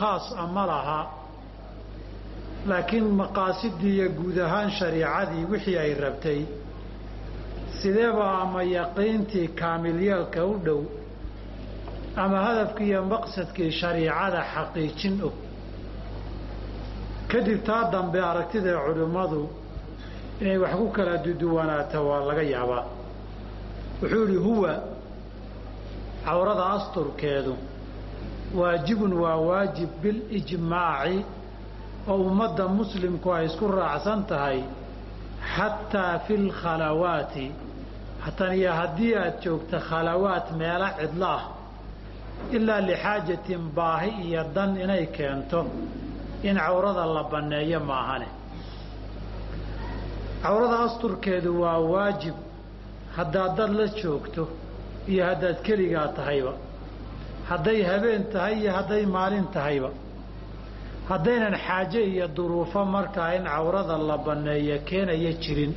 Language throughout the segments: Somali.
khaas ma laha. Laakiin maqaasidii iyo guud ahaan shariicadii wixii ay rabtay sideeba ama yaqiintii kaamilyeelka u dhow ama hadafkii iyo maqsadkii shariicada xaqiijin og? Kadib taa dambe aragtida culimmadu inay wax ku kala duduwanaato waa laga yaabaa. Wuxuu idhi huwa cawrada asturkeedu waajibun waa waajib bilijmaaci oo ummadda muslimku ay isku raacsan tahay xataa fi lkhalawaati hatan iyo haddii aad joogto khalawaat meelo cidlo ah ilaa lixaajatin baahi iyo dan inay keento in cawrada la banneeyo maahane cawrada asturkeedu waa waajib haddaad dad la joogto iyo haddaad keligaa tahayba hadday habeen tahay iyo hadday maalin tahayba. Haddaynan xaaje iyo duruufo markaa in cawrada la banneeyo keenaya jirin.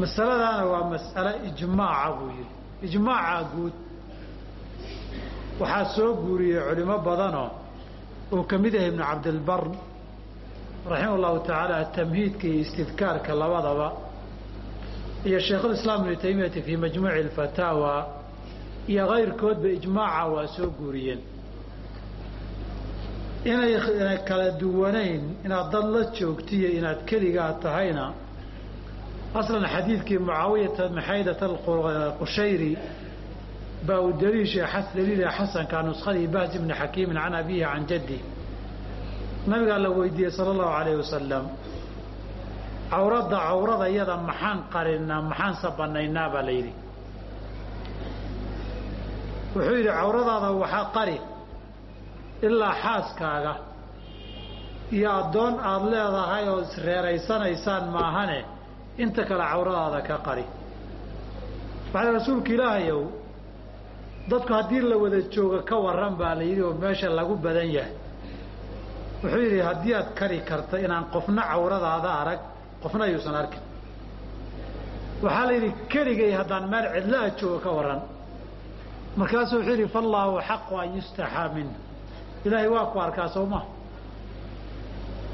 Masaladaana waa mas'alo ijmaaca buu yidhi. Ijmaaca guud. Waxaa soo guuriyey culimo badanoo uu ka mid yahay ibnu cabdilbar raximah tacaala tamhiidka iyo istidkaarka labadaba iyo shaykhulislaam ibnu taymiyata fii majmuuci alfataawa iyo kayrkoodba ijmaaca waa soo guuriyeen. Inay kala duwanayn inaad dad la joogtiyo inaad keligaa tahayna aslan xadiidkii mucaawiyata maxaydat alqushayri baa uu daliisha daliila xasanka nuskadii bahz ibni xakiimin can abiihi can jaddi. Nabigaa la weydiiyey sala allahu alayh wasalam cawradda cawrada iyada maxaan qarinaa maxaanse banaynaa baa la yidhi. Wuxuu yidhi cawradaada waxaa qari ilaa xaaskaaga iyo addoon aada leedahay oo isreeraysanaysaan maahane inta kale cawradaada ka qari. Waxaa rasuulka ilaahayow dadku haddii la wada jooga ka warran baa la yidhi oo meesha lagu badan yahay. Wuxuu yidhi haddii aad kari karta inaan qofna cawradaada arag qofna ayuusan arkin. Waxaa la yidhi keligay haddaan meel cidla-a jooga ka warran. Markaasuu wuxuu yidhi faallaahu xaqu an yustaxaa minhu. Ilaahay waa ku arkaa soo maha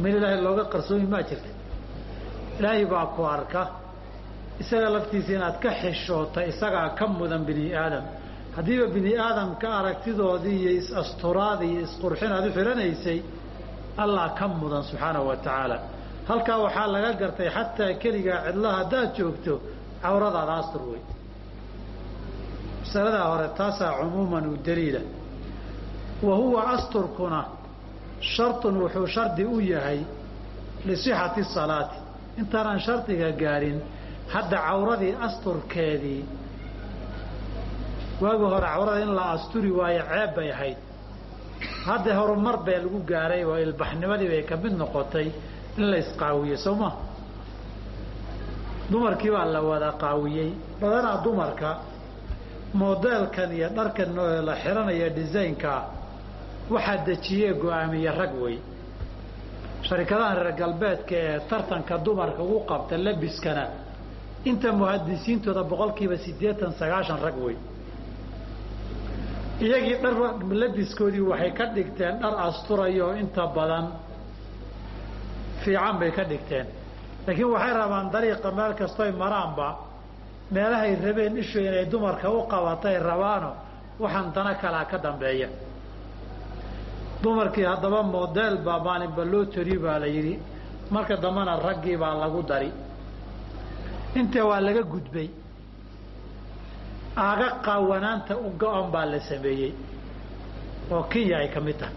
meel ilaahay looga qarsoomi maa jirta. Ilaahay baa ku arka. Isaga laftiisa inaad ka xishoota isagaa ka mudan bini aadam haddiiba bini aadamka aragtidoodii iyo is-asturaadii iyo isqurxin aad u xilanaysay allah ka mudan subxaanahu wa tacaala halkaa waxaa laga gartay xataa keligaa cidlaha haddaad joogto cawradaada astur wey masaladaa hore taasaa cumuuman u daliila. Wa huwa asturkuna shartun wuxuu shardi u yahay lisixati salaati. Intaanaan shardiga gaadhin hadda cawradii asturkeedii waagii hore cawrada in la asturi waayo ceeb bay ahayd. Hadda horumar bee lagu gaaray oo ilbaxnimadii bay ka mid noqotay in la isqaawiyo soo ma? Dumarkii baa la wada qaawiyey. Badanaa dumarka modeelkan iyo dharkan la xiranaya desaynkaa waxaa dejiyee go'aamiye rag wey sharikadahan reer galbeedka ee tartanka dumarka ugu qabta labiskana inta muhadisiintooda boqolkiiba siddeetan sagaashan rag wey iyagii dhar labiskoodii waxay ka dhigteen dhar asturayo inta badan fiican bay ka dhigteen. Laakiin waxay rabaan dariiqa meel kastoy maraanba meelahay rabeen ishu inay dumarka u qabatay rabaano waxaan dana kalaa ka dambeeya. Dumarkii haddaba modeel baa maalinba loo tori baa la yidhi marka dambena raggii baa lagu dari. Intee waa laga gudbay aaga qaawanaanta u go-on baa la sameeyey oo kenya ay ka mid tahay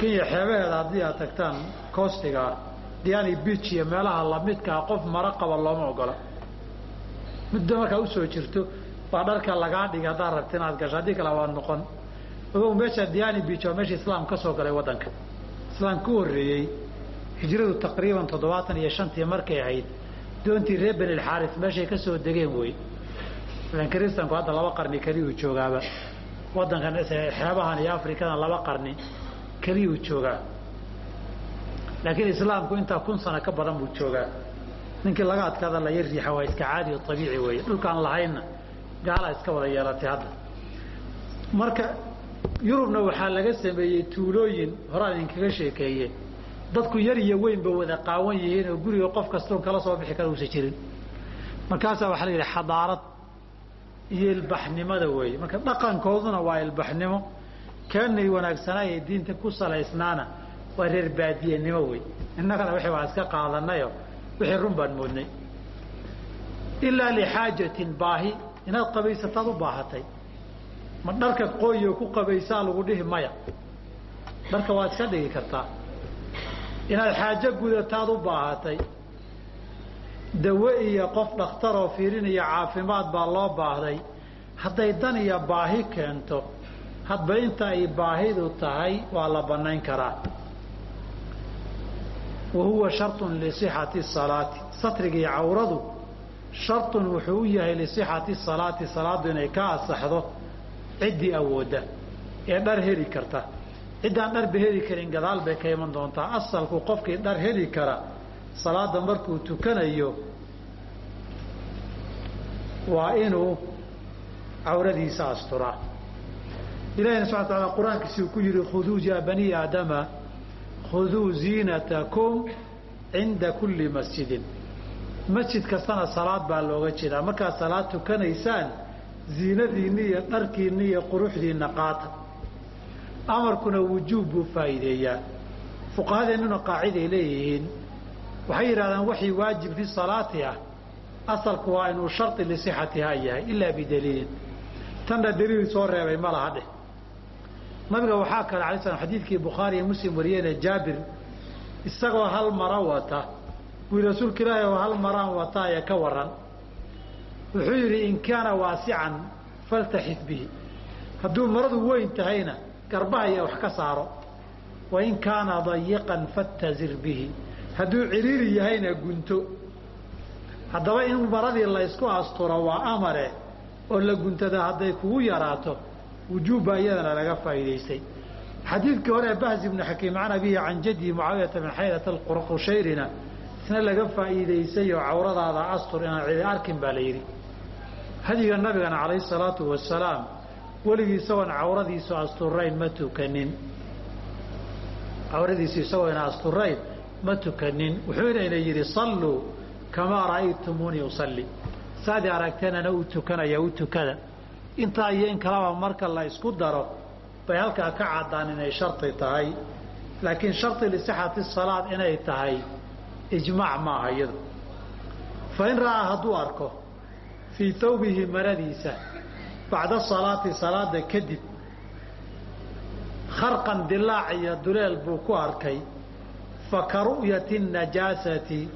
kenya xeebaheeda haddii aad tagtaan coostigaa diani beach iyo meelaha lamidkaa qof maro qaba looma ogola. Muddo markaa u soo jirto baa dharka lagaa dhigay haddaad rabta inaad gasho haddii kale waa noqon. Ogow meesha diani beach waa meesha islaam ka soo galay waddanka. Islaam ku horreeyey hijradu taqriiban toddobaatan iyo shantii markay ahayd doontii reer benilxaaris meeshay ka soo degeen wey ilan kristanku hadda laba qarni keliyuu joogaaba. Waddankan xeebahan iyo afrikadan laba qarni keliyuu joogaa. Laakiin islaamku intaa kun sano ka badan buu joogaa. Ninkii laga adkaada la yar riixa waa iska caadi o abiici weeye. Dhulkaan lahaynna gaalaa iska wada yeelatay hadda. Marka yurubna waxaa laga sameeyey tuulooyin horaan idinkaga sheekeeye dadku yar iyo weynba wada qaawan yihiin oo guriga qof kastoon kala soo bixi kara uusan jirin. Markaasaa waxaa la yidhi xadaarad iyo ilbaxnimada weeye. Marka dhaqankooduna waa ilbaxnimo keenay wanaagsanaa ee diinta ku salaysnaana? Waa reer baadiyenimo wey. Innagana wixii waa iska qaadanayo wixii run baan moodnay. Ilaa lixaajatin baahi inaad qabaysataad u baahatay. Ma dharka qooyo ku qabaysaa lagu dhihi maya. Dharka waad iska dhigi kartaa. Inaad xaajo gudataad u baahatay. Dawe iyo qof dhakhtaroo fiirinaya caafimaad baa loo baahday. Hadday dan iyo baahi keento hadba inta ay baahidu tahay waa la bannayn karaa. Wa huwa sharطun lisixati salaati. Satrigii cawradu sharطun wuxuu u yahay lisixati salaati salaaddu inay ka asaxdo ciddii awoodda ee dhar heli karta. Ciddaan dharba heli karin gadaal bay ka iman doontaa. Asalku qofkii dhar heli kara salaada markuu tukanayo waa inuu cawradiisa asturaa ilahina subxana wa taala qur'aankiisi uu ku yihi khuduu ya bani aadama khuduu ziinatakum cinda kulli masjidin masjid kastana salaad baa looga jeedaa markaad salaad tukanaysaan ziinadiinni iyo dharkiinni iyo quruxdiinna qaata amarkuna wujuub buu faa'iideeyaa fuqahadeennuna qaaciday leeyihiin waxay yidhahdaan waxii waajib fi salaati ah asalku waa inuu shardi lisixatihaa yahay ilaa bidaliilin tanna daliil soo reebay ma laha dheh nabiga waxaa kale alay slam xadiidkii bukhaari iyo muslim wariyeene jaabir isagoo hal maro wata. Bui rasuulka ilaahi oo hal maraan wataaye ka waran wuxuu yidhi in kaana waasican faltaxid bihi. Hadduu maradu weyn tahayna garbahaya wax ka saaro. Wa in kaana dayiqan fatazir bihi. Hadduu ciriiri yahayna gunto. Haddaba in maradii laysku asturo waa amare oo la guntada hadday kugu yaraato wujuubba iyadana laga faa'iidaystay. Xadiidkii hore bahz ibnu xakiim can abihi can jaddi mucaawiyata bin xayrata qushayrina isna laga faa'iidaysay oo cawradaada astur inaan cidi arkin baa la yidhi. Hadiga nabigana calayhi salaatu wasalaam weligii isagoon cawradiisu asturayn ma tukanin. Cawradiisu isagoo ina asturayn ma tukanin. Wuxuuna ina yidhi salluu kamaa ra'aytumuunii usalli. Saadii aragteenana u tukanaya u tukada intaa iyo in kaleba marka la isku daro bay halkaa ka caddaan inay shardi tahay. Laakiin shardi lisixati salaad inay tahay ijmaac maaha iyadu. Fa ra'aa hadduu arko fii tawbihi maradiisa bacda salaati salaada kadib kharqan dilaac iyo duleel buu ku arkay. Fa ka najaasati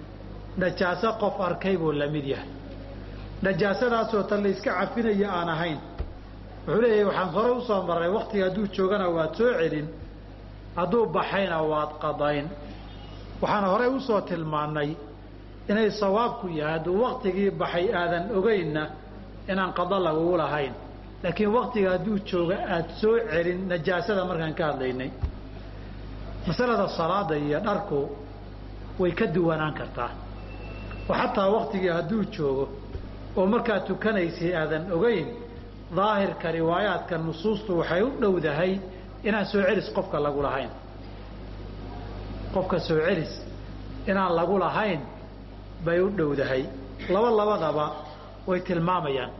najaaso qof arkay buu la mid yahay. Najaasadaasoo tan la cafinaya aan ahayn wuxuu leeyahay waxaan hore u soo marray waktiga hadduu joogana waad soo celin hadduu baxayna waad qadayn. Waxaan horey u soo tilmaannay inay sawaabku yahay hadduu waktigii baxay aadan ogeynna inaan qado lagugu lahayn. Laakiin waktiga hadduu jooga aad soo celin najaasada markaan ka hadlaynay. Masalada salaada iyo dharku way ka duwanaan kartaa. Oo xataa waktigii hadduu joogo oo markaad tukanaysay aadan ogeyn daahirka riwaayaadka nusuustu waxay u dhowdahay inaan soo celis qofka lagu lahayn. Qofka soo celis inaan lagu lahayn bay u dhowdahay. Laba labadaba way tilmaamayaan.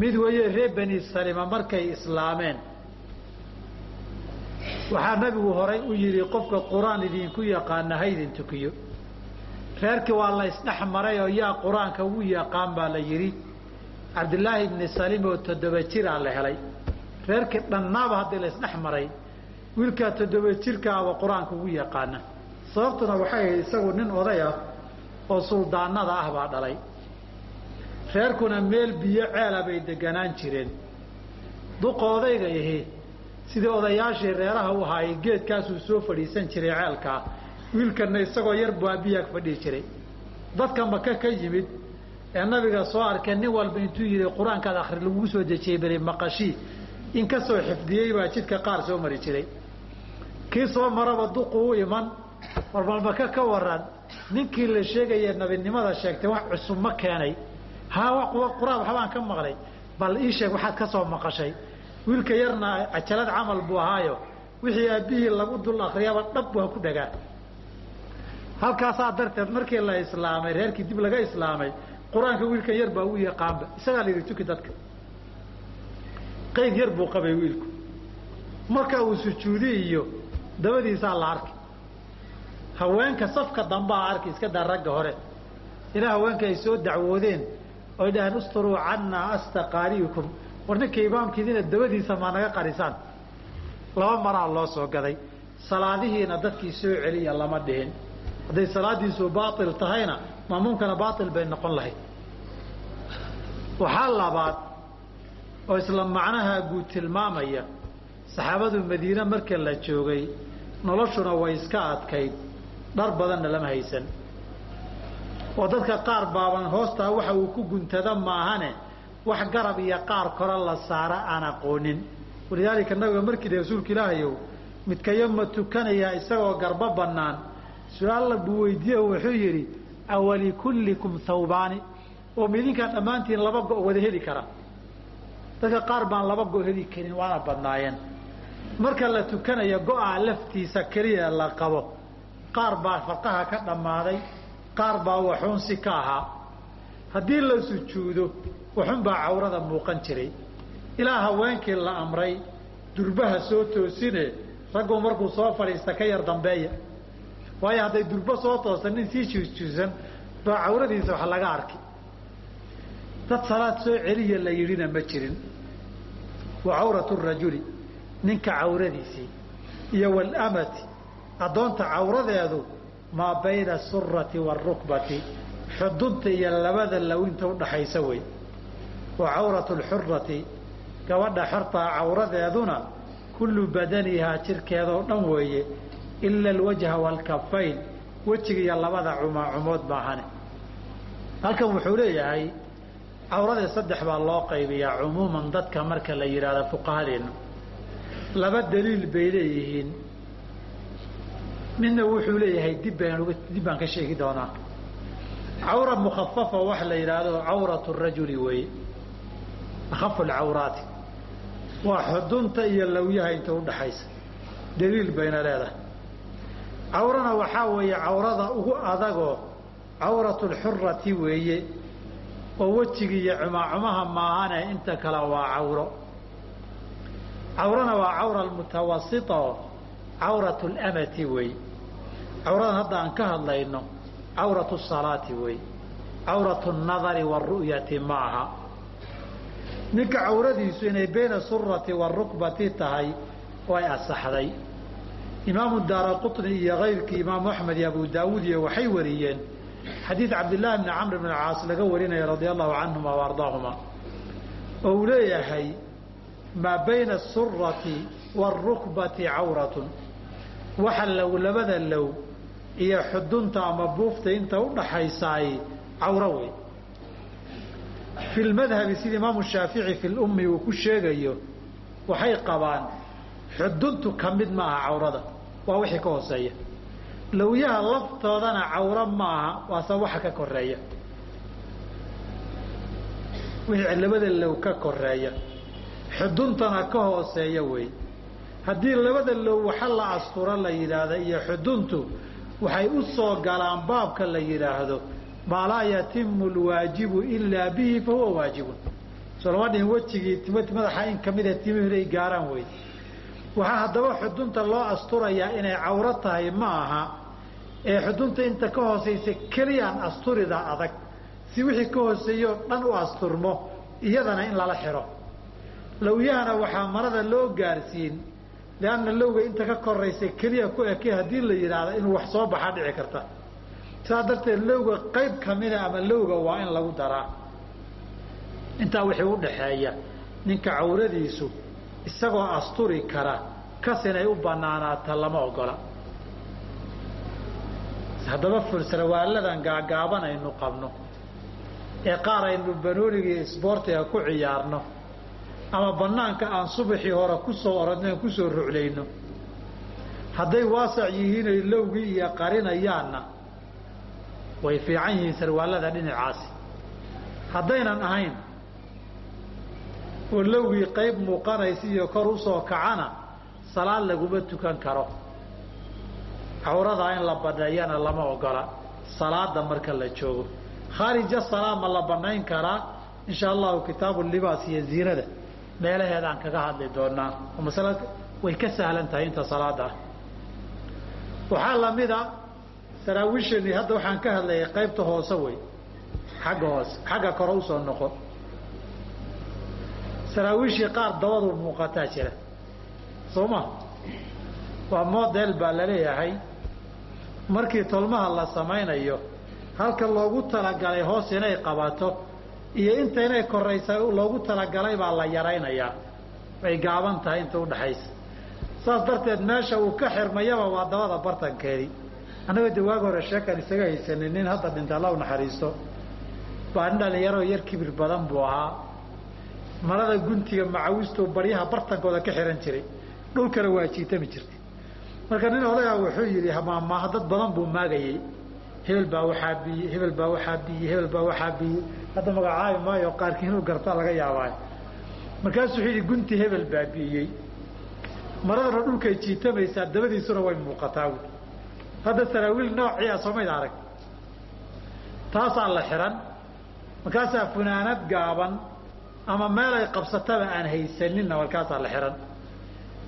Mid weeye reer bani salima markay islaameen. Waxaa nabigu horay u yidhi qofka qur'aan idinku yaqaana ha tukiyo. Reerkii waa la isdhex maray oo yaa qur'aanka ugu yaqaan baa la yidhi cabdilaahi ibni salim oo toddoba jiraa la helay. Reerkii dhannaaba haddii la isdhex maray wiilkaa toddoba jirkaaba qur'aanka ugu yaqaana. Sababtuna waxay ahayd isagu nin oday ah oo suldaanada ah baa dhalay. Reerkuna meel biyo ceela bay deganaan jireen. Duqa odayga ihi sidii odayaashii reeraha u ahaayey geedkaasuu soo fadhiisan jiray ceelkaa wiilkanna isagoo yar buu abiyaag fadhihi jiray. Dadka maka ka yimid ee nabiga soo arkeen nin walba intuu yidhi qur'aankaad akhri lagugu soo dejiyey beri maqashii in ka soo xifdiyey baa jidka qaar soo mari jiray. Kii soo maraba duqu iman warbal maka ka waran ninkii la sheegaya nabinimada sheegtay wax cusub ma keenay. Ha qur'aan waxbaan ka maqlay bal ii sheeg waxaad ka soo maqashay. Wiilka yarna cajalad camal buu ahaayo wixii aabbihii lagu dul akriyaba dhab waa ku dhagaa. Halkaasaa darteed markii la islaamay reerkii dib laga islaamay qur'aanka wiilka yar baa u yaqaanba. Isagaa la yidhi tuki dadka. Qeyb yar buu qabay wiilku. Marka uu sujuudi iyo dabadiisaa la arki haweenka safka dambaa arki iska daa ragga hore. Ilaa haweenka ay soo dacwoodeen oy dhaheen usturuu cannaa asta qaari'ikum war ninka imaamkiidina dabadiisa maa naga qarisaan. Laba maraa loo soo gaday. Salaadihiina dadkii soo celiya lama dhihin hadday salaadiisu baail tahayna maamuumkana baail bay noqon lahayd. Waxaa labaad oo isla macnaha guud tilmaamaya saxaabadu madiine marka la joogay noloshuna way iska adkayd dhar badanna lama haysan. Oo dadka qaar baaban hoostaa waxa uu ku guntada maahane wax garab iyo qaar kore la saara aan aqoonin. Walidaalika nabiga markii dhi rasuulka ilaahayow midkayo ma tukanayaa isagoo garbo bannaan su'aalla buu weydiiye wuxuu yidhi awalikullikum thawbaani. Oo midinkaan dhammaantiin laba go' wada heli kara. Dadka qaar baan laba go' heli karin waana badnaayeen. Marka la tukanayo go-a laftiisa keliya la qabo qaar baa farqaha ka dhammaaday qaar baa waxuunsi ka ahaa. Haddii la sujuudo waxun baa cawrada muuqan jiray. Ilaa haweenkii la amray durbaha soo toosine raggu markuu soo fadhiista ka yar dambeeya waayo hadday durbo soo toosan nin sii juusjuusan baa cawradiisa wax laga arki dad salaad soo celiya la yidhina ma jirin. Wa cawratu rajuli ninka cawradiisii iyo walamati addoonta cawradeedu maa bayna asurati waarukbati xudunta iyo labada lawinta udhaxaysa wey. Wa cawratu lxurati gabadha xortaa cawradeeduna kullu badanihaa jirkeedoo dhan weeye ila alwajha waalkafayn wejiga iyo labada cumaacumood maahane halkan wuxuu leeyahay cawradii saddex baa loo qaybiyaa cumuuman dadka marka la yidhaahdo fuqahadeenna laba daliil bay leeyihiin midna wuxuu leeyahay dib dib baan ka sheegi doonaa cawra mukhafafa wax la yidhaahdo cawratu rajuli weeye akhafu alcawraati waa xudunta iyo lawyaha inta udhaxaysa daliil bayna leedahay cawrana waxaa weeye cawrada ugu adagoo cawratu lxurati weeye oo wejiga iyo cumaacumaha maahane inta kale waa cawro. Cawrana waa cawra almutawasita oo cawratu lamati wey. Cawradan hadda aan ka hadlayno cawratu salaati wey. Cawratu nadari waaru'yati ma aha ninka cawradiisu inay bayna surati waarukbati tahay way asaxday imaamu daara qutni iyo kayrkii imaamu axmed iyo abu daawuud iyo waxay wariyeen. Xadiid cabdillaahi bni camr bn caas laga warinaya radia allahu canhuma wa ardaahuma. Oo uu leeyahay maa bayna asurati waarukbati cawratun. Waxa low labada low iyo xudunta ama buufta inta udhaxaysaay cawro wey. Fi lmadhabi sida imaamu shaafici fi lummi uu ku sheegayo waxay qabaan xuduntu ka mid ma aha cawrada waa wixii ka hooseeya. Lawyaha laftoodana cawro ma aha waase waxa ka koreeya wixii labada low ka koreeya xuduntana ka hooseeya wey. Haddii labada low waxa la asturo la yidhaahda iyo xuduntu waxay u soo galaan baabka la yidhaahdo maa laa yatimu lwaajibu ilaa bihi fahuwa waajibun. Soo lama dhihin madaxa in kamida timihir ay gaaraan wey waxaa haddaba xudunta loo asturayaa inay cawro tahay ma aha. Ee xudunta inta ka hoosaysa keliyaan asturida adag. Si wixii ka hooseeyoo dhan u asturmo iyadana in lala xiro. Lawyahana waxaa marada loo gaarsiin lianna lowga inta ka koraysa keliya ku eke haddii la yidhaahdo inuu wax soo baxaa dhici karta. Sidaas darteed lowga qayb kamida ama lowga waa in lagu daraa. Intaa wixii udhaxeeya ninka cawradiisu isagoo asturi kara kas inay u banaanaata lama ogola. Haddaba fursarwaaladan gaagaaban aynu qabno. Ee qaar aynu banoonigii isboortiga ku ciyaarno. Ama banaanka aan subaxii hore ku soo oradno ku soo ruclayno. Hadday waasac yihiin ay lowgii iyo qarinayaanna way fiican yihiin sarwaalada dhinacaasi. Haddaynan ahayn oo lowgii qayb muuqanaysa iyo kor u soo kacana salaad laguma tukan karo. Cawradaa in la baneeyana lama ogola. Salaada marka la joogo. Khaarija salaa ma la banayn karaa insha allahu kitaabu libaas iyo ziinada. Meelaheedaan kaga hadli doonaa. Oo masala way ka sahlan tahay inta salaada ah. Waxaa lamida saraawiishani hadda waxaan ka hadlayay qaybta hoose wey. Xagga hoose xagga kore u soo noqo saraawiishii qaar dabadu muuqataa jira. Soo ma waa model baa la leeyahay markii tolmaha la samaynayo halka loogu talagalay hoos inay qabato iyo inta inay koraysa loogu talagalay baa la yaraynayaa. Way gaaban tahay inta udhaxaysa saas darteed meesha uu ka xirmayaba waa dabada bartankeedii annaga de waagi hore sheekaan isaga haysanin nin hadda dhinta alla u naxariisto. Baa nin dhalinyaroo yar kibir badan buu ahaa marada guntiga macawistoo baryaha bartankooda ka xihan jiray. Dhulkana waa jiitami jirtay. Marka nin odagaa wuxuu yidhi hamaamaaha dad badan buu maagayey hebel baa waxaa biyey hebel baa waxaa biyey hebel baa waxaa biyey hadda magacaabi maayo qaarkii inuu gartaa laga yaabaayo markaasuu wuxuu yidhi gunti hebel baa biyey maradana dhulkay jiitamaysaa dabadiisuna way muuqataa wy hadda saraawiil noociia soomayd arag. Taasaa la xihan markaasaa funaanad gaaban ama meel ay qabsataba aan haysaninna markaasaa la xihan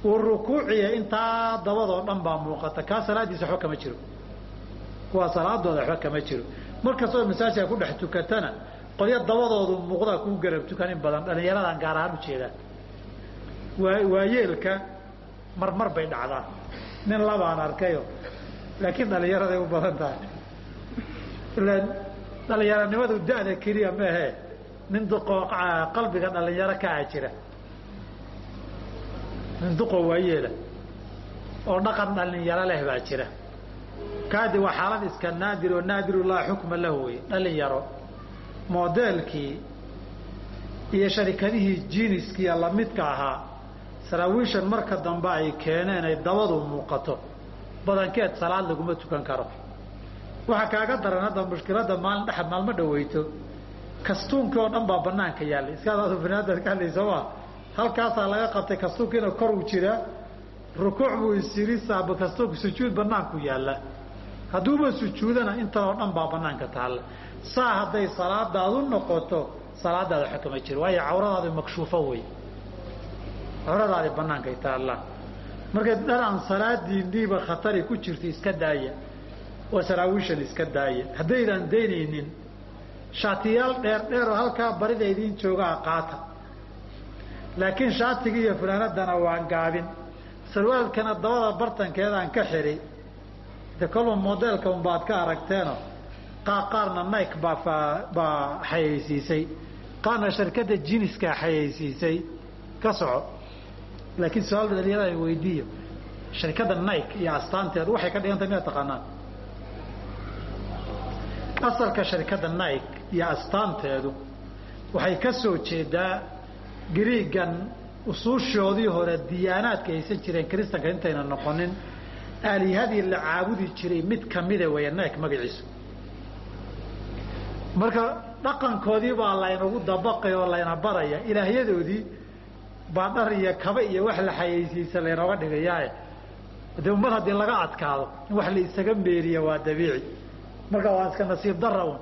uu rukuuciya intaa dabadoo dhan baa muuqata. Kaa salaadiisa waxba kama jiro. Kuwaa salaadooda waxba kama jiro. Markastoo masaajidka ku dhex tukatana qolyo dabadoodu muuqdaa kuu garab tukan in badan dhallinyaradan gaar ahaan ujeedaan waa waayeelka marmar bay dhacdaan. Nin labaan arkayo laakiin dhallinyaraday u badan tahay. Ilaan dhalinyaranimadu da'da keliya maahe nin duqoo qalbiga dhalinyaro kaa jira. Nin duqoo waayeela oo dhaqan dhalinyaro leh baa jira. Kaadi waa xaalad iska naadir oo naadiru laa xukma lahu wey dhalinyaro modeelkii iyo sharikadihii jiniskiiya lamidka ahaa. Saraawiishan marka dambe ay keeneen ay dabadu muuqato badankeed salaad laguma tukan karo. Waxaa kaaga daran hadda mushkiladda maalin dhexa maalmo dhaweyto kastuunkii oo dhan baa banaanka yaallay. Iskaadaadu banaadad ka hadlaysa ma halkaasaa laga qabtay kastuunkiina kor uu jiraa rukuuc buu isiri saaba kastuunka sujuud banaanku yaalla. Hadduuba sujuudana intan oo dhan baa banaanka taalla. Saa hadday salaadaadu noqoto salaadaada waxa kama jiro waayo cawradaadi makshuufo wey cawradaadi banaankay taallaa marka dhar aan salaadiinniiba khatari ku jirto iska daaya oo saraawiishan iska daaya. Haddaydaan daynaynin shaatiyaal dheer dheer oo halkaa barida idiin joogaa qaata laakiin shaatigii iyo funaanadana waan gaabin. Sarwaalkana dabada bartankeedaan ka xidhi de kolba modeelka unbaad ka aragteeno qaar qaarna nike baa baa xayaysiisay. Qaarna sharkadda jiniskaa xayaysiisay. Ka soco. Laakiin su'aal dhalinyarada ay weydiiyo. Sharkadda nike iyo astaanteedu waxay ka dhigantay miyaa taqaanaan. Asalka sharkadda nike iyo astaanteedu waxay ka soo jeedaa griigan usuushoodii hore diyaanaadka haysan jireen kristanka intayna noqonin. Aalihadii la caabudi jiray mid kamida weeye nike magaciisu marka dhaqankoodii baa laynagu dabaqay oo layna baraya ilaahyadoodii baa dhar iyo kaba iyo wax la xayaysiisa laynooga dhigayaae de ummad haddii laga adkaado in wax la isaga meeriya waa dabiici. Marka waa iska nasiib dara un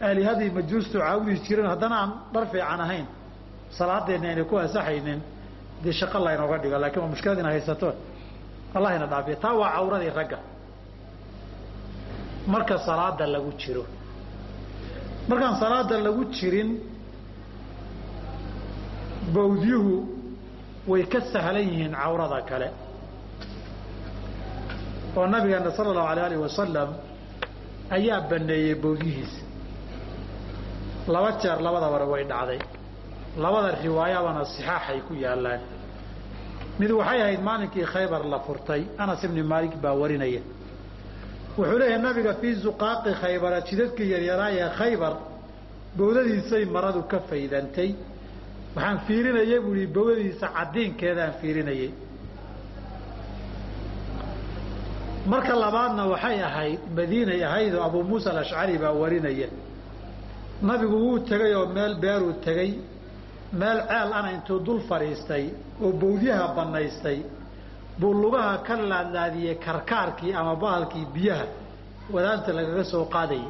aalihadii majuustu caabudi jireen haddana aan dhar fiican ahayn salaadeenna ayna ku ansaxaynin dee shaqo laynooga dhigo laakiin waa mushkilad ina haysato allah dhaafiya. Taa waa cawradii ragga. Marka salaada lagu jiro. Markaan salaada lagu jirin bawdyuhu way ka sahlan yihiin cawrada kale. Oo nabigeena sala allahu alay alih wasalam ayaa baneeyey bawdyihiisa laba jeer labadabana way dhacday. Labada riwaayabana sixaaxay ku yaalaan mid waxay ahayd maalinkii khaybar la furtay anas ibni maalik baa warinaya. Wuxuu leeyahay nabiga fii zuqaaqi khaybara jidadkii yaryaraayee khaybar bawdadiisay maradu ka faydantay. Waxaan fiirinayay buu ihi bawdadiisa cadiinkeedaan fiirinayay. Marka labaadna waxay ahayd madiinay ahayd oo abuu muusa alashcari baa warinaya nabigu wuu tegay oo meel beeruu tegey meel ceel ana intuu dul fadhiistay oo bawdyaha bannaystay buu lugaha ka laadlaadiyey karkaarkii ama bahalkii biyaha. Wadaanta lagaga soo qaadayay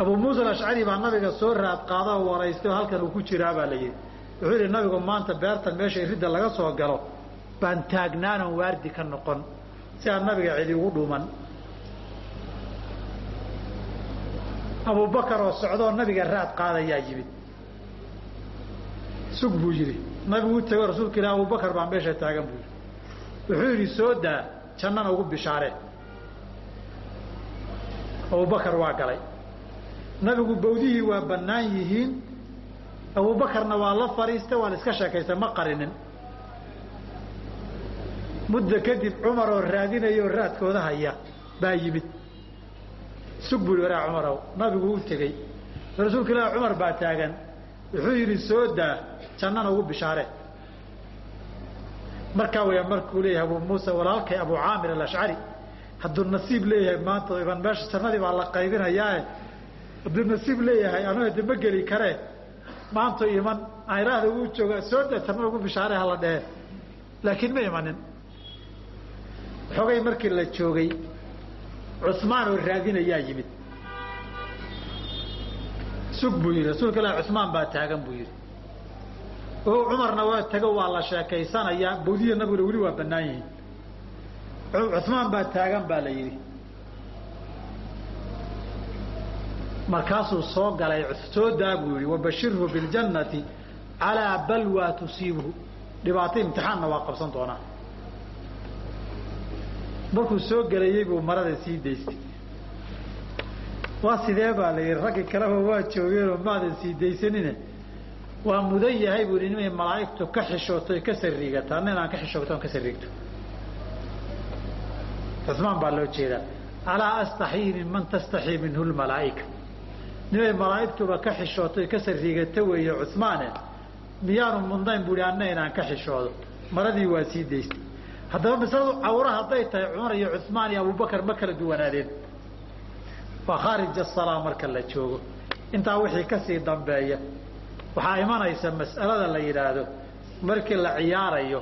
abuu muusa alashcari baa nabiga soo raad qaada oo waraystay oo halkan uu ku jiraa baa la yidhi. Wuxuu yidhi nabigu maanta beertan meesha iridda laga soo galo baan taagnaanon waardi ka noqon si aan nabiga cidi ugu dhuuman abubakar oo socdaoo nabiga raad qaadayaa yimid. Sug buu yidhi. Nabigu u tego rasuulka ilah abubakar baa meesha taagan buu yidhi. Wuxuu yidhi soo daa jannana ugu bishaaree abubakar waa galay. Nabigu bawdihii waa bannaan yihiin. Abubakarna waa la fadhiistay waa la iska sheekaystay ma qarinin. Muddo kadib cumar oo raadinaya oo raadkooda haya baa yimid sug buu yihi waraa cumarow nabigu u tegey. Rasuulka ilaah cumar baa taagan. Wuxuu yidhi soo daa jannana ugu bishaare. Markaa waya markuu leeyahay abuu muusa walaalkay abuu caamir alashcari hadduu nasiib leeyahay maanta iban meesha jannadii baa la qaybinayaae hadduu nasiib leeyahay anu de ma geli karee maanto iman ayraahda uu jooga soo daa jannada ugu bishaare hala dhehe laakiin ma imanin. Xoogay markii la joogay cusmaan oo raadinayaa yimid. Sug buu yidhi rasuulka ilahi cusmaan baa taagan buu yidhi. Oo cumarna waa tago waa la sheekaysanayaa bawdiya nabiguna weli waa bannaan yihiin. Cusmaan baa taagan baa la yidhi. Markaasuu soo galay soo daa buu yihi wabashirhu biljannati calaa balwaa tusiibhu dhibaato imtixaanna waa qabsan doonaa markuu soo gelayey buu marada sii daystay. Waa sidee baa la yidhi? Raggi kaleba waa joogeenoo maadan sii daysanine? Waa mudan yahay buu inay malaa'igtu ka xishooto ka sariigataa nin aan ka xishoogto on ka sariigto cusmaan baa loo jeedaa. Alaa astaxii min man tastaxii minhu lmalaa'ika. Nimay malaa'igtuba ka xishooto ka sariigata weeye cusmaane. Miyaanu mudnayn buu ihi anna inaan ka xishoodo. Maradii waa sii daystay haddaba masaladu cawra hadday tahay cumar iyo cusmaan iyo abubakar ma kala duwanaadeen. Waa khaarij asalaa marka la joogo. Intaa wixii ka sii dambeeya waxaa imanaysa mas'alada la yidhaahdo markii la ciyaarayo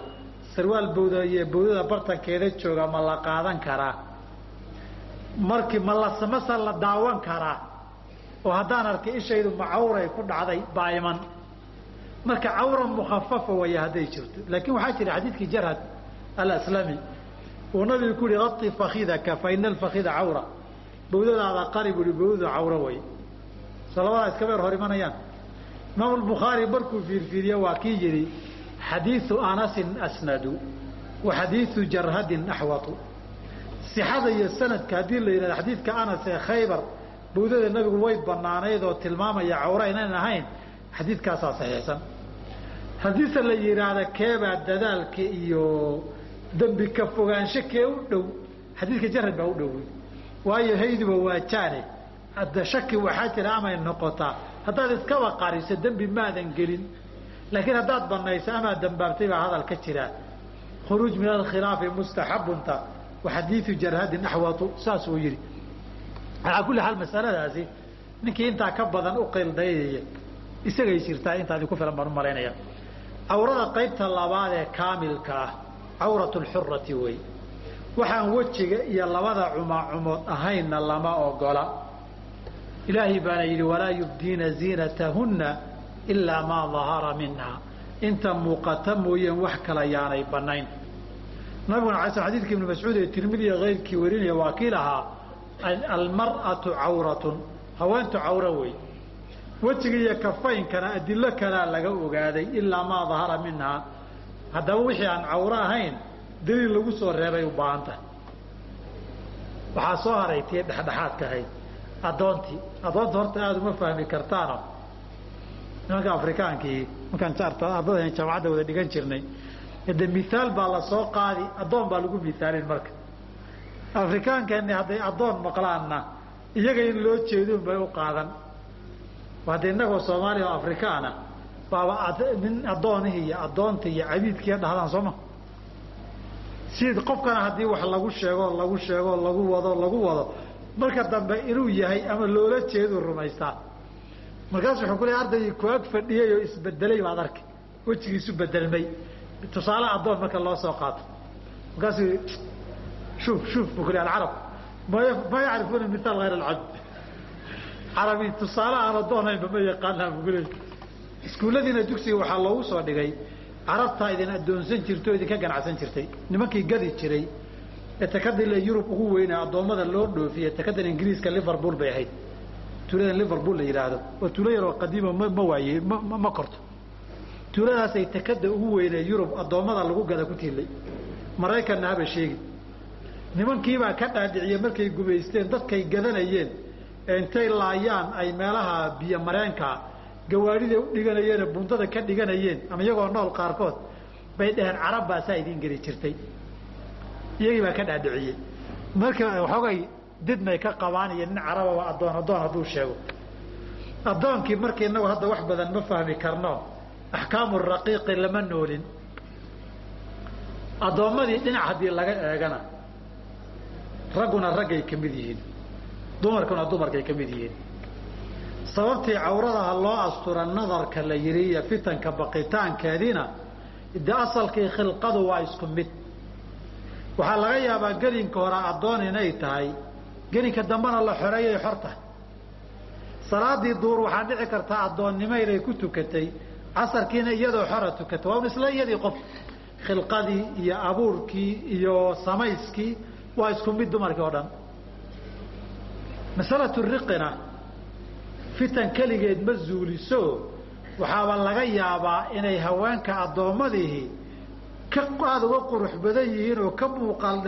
sarwaal bawda iyo bawdada bartankeeda jooga ma la qaadan karaa? Markii ma lasamasa la daawan karaa? Oo haddaan arkay ishaydu ma ku dhacday baa iman. Marka cawra mukhafafa way hadday jirto. Laakiin waxaa jira xadiidkii jarhad alaslami. Uu nabigu ku yihi ai fakidaka fa ina alfakida cawra. Bawdadaada qari bui bawdadu cawro way soo labadaa iska beer hor imanayaan. Imaam bukhaari markuu fiirfiiriye waa kii yihi xadiiu anasin asnadu wa xadiiu jarhadin axwatu. Sixada iyo sanadka haddii la yidhahdo xadiidka anas ee khaybar bawdada nabigu way banaanayd oo tilmaamaya cawra inayn ahayn xadiidkaasaa saxiixsan. Haddiise la yidhaahda keebaa dadaalka iyo dembi ka fogaansho kee u dhow xadiidka jarhad baa u dhow waayo hayduba waa jaane hadda shaki waxaa jira amay noqotaa. Haddaad iskaba qariso dembi maadan gelin laakiin haddaad banayso amaad dambaabtay baa hadal ka jiraa khuruuj min alkhilaafi mustaxabunta. Wa xadiiu jarhadin axwatu saas uu yidhi alaa kulli xaal masaladaasi ninkii intaa ka badan u qildaydaya isagay jirtaa intaa idinku filan baan u malaynaya cawrada qaybta labaad ee kaamilka ah cawrat lxurati wey. Waxaan wejiga iyo labada cumaacumood ahaynna lama ogola. Ilaahay baana yidhi walaa yubdiina ziinatahunna ilaa maa dahara minha. Inta muuqata mooyeen wax kala yaanay banayn nabiguna ala sl xadidka ibnu mascuud ee tirmidiya keyrkii warinaya waa kii lahaa almar'atu cawratun. Haweentu cawro wey. Wejiga iyo kafaynkana adilo kalaa laga ogaaday ilaa maa dahara minhaa haddaba wixii aan cawro ahayn daliil lagu soo reebay u baahan tahay. Waxaa soo haray tii dhexdhexaadka ahayd. Addoontii addoonta horta aada uma fahmi kartaano. Nimanka afrikaankii markaan ardada jaamacadda wada dhigan jirnay. De miaal baa la soo qaadi addoon baa lagu miaalin marka. Afrikaankeeni hadday addoon maqlaanna iyaga in loo jeedun bay u qaadan. Hadda inagoo soomaaliya oo afrikaana baaba nin addoonihii iyo addoontii iyo cabiidkiiya dhahdaan sooma si qofkana haddii wax lagu sheego lagu sheego lagu wado lagu wado marka dambe inuu yahay ama loola jeeduu rumaystaa. Markaasu wuxuu ku leey ardaygii ku ag fadhiyey oo isbedelay baad arki. Wejigiisu bedelmay tusaale addoon marka loo soo qaato. Markaasuu shuf shuf buu ku le alcarab ma ma yacrifuuna mihaal hayr alcabd carabi tusaale aan adoonaynba ma yaqaanaa buu ku leey iskuulladiina dugsiga waxaa loogu soo dhigay carabtaa idin addoonsan jirtay oo idinka ganacsan jirtay. Nimankii gadi jiray ee takadile yurub ugu weynaa addoommada loo dhoofiye takadan ingiriiska liverpool bay ahayd. Tuuladan liverpool la yidhaahdo waa tuulo yaroo qadiima ma ma waaye ma korto. Tuuladaasay takada ugu weynee yurub addoommada lagu gada ku tiilay maraykanna haba sheegi nimankiibaa ka dhaadhiciye markay gumaysteen dadkay gadanayeen ee intay laayaan ay meelaha biyo gawaadhida u dhiganayeene buntada ka dhiganayeen ama iyagoo nool qaarkood bay dhaheen carab baasaa idiin geli jirtay. Iyagii baa ka dhaadhiciyey. Marka waxoogay didmay ka qabaan iyo nin carababa addoon addoon hadduu sheego. Addoonkii markii inagu hadda wax badan ma fahmi karno axkaamu raqiiqi lama noolin. Addoommadii dhinac haddii laga eegana ragguna raggay ka mid yihiin. Dumarkuna dumarkay ka mid yihiin sababtii cawradaha loo astura nadarka la yidhi iyo fitanka baqitaankeediina de asalkii khilqadu waa isku mid. Waxaa laga yaabaa gelinka hore addoon inay tahay gelinka dambena la xoreeyay xor tahay. Salaadii duur waxaa dhici kartaa addoonnimo inay ku tukatay casarkiina iyadoo xora tukatay. Waa isla iyadii qof khilqadii iyo abuurkii iyo samayskii waa isku mid dumarkii oo dhan. Masalatu riqina fitan keligeed ma zuuliso. Waxaaba laga yaabaa inay haweenka addoommadiihi ka aada uga qurux badan yihiin oo ka muuqaal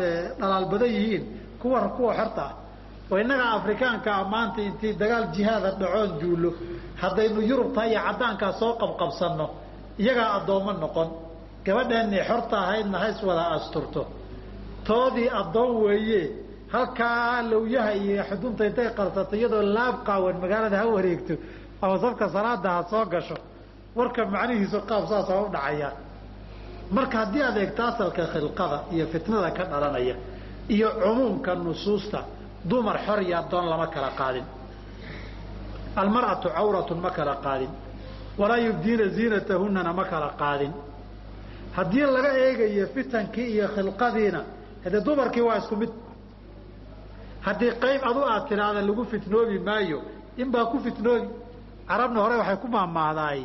dhalaal badan yihiin kuwa kuwa xorta. Ah oo innaga afrikaanka ah maanta intii dagaal jihaada dhacoon duulo haddaynu yurubta iyo caddaankaa soo qabqabsanno iyagaa addoommo noqon. Gabadheennii xorta ahaydna hays wada asturto. Toodii addoon weeye halkaa lawyaha iyo xudunta intay qarsato iyadoo laab qaawan magaalada ha wareegto ama safka salaada ha soo gasho warka macnihiisu qaab saasaa u dhacaya. Marka haddii aad eegto asalka khilqada iyo fitnada ka dhalanaya iyo cumuumka nusuusta dumar xor iyo addoon lama kala qaadin. Almar'atu cawratun ma kala qaadin. Walaa yubdiina ziinatahunana ma kala qaadin. Haddii laga eegayo fitankii iyo khilqadiina hade dumarkii waa isku mid haddii qayb adu aad tidhaahda lagu fitnoobi maayo in baa ku fitnoobi. Carabna hore waxay ku maahmaahdaay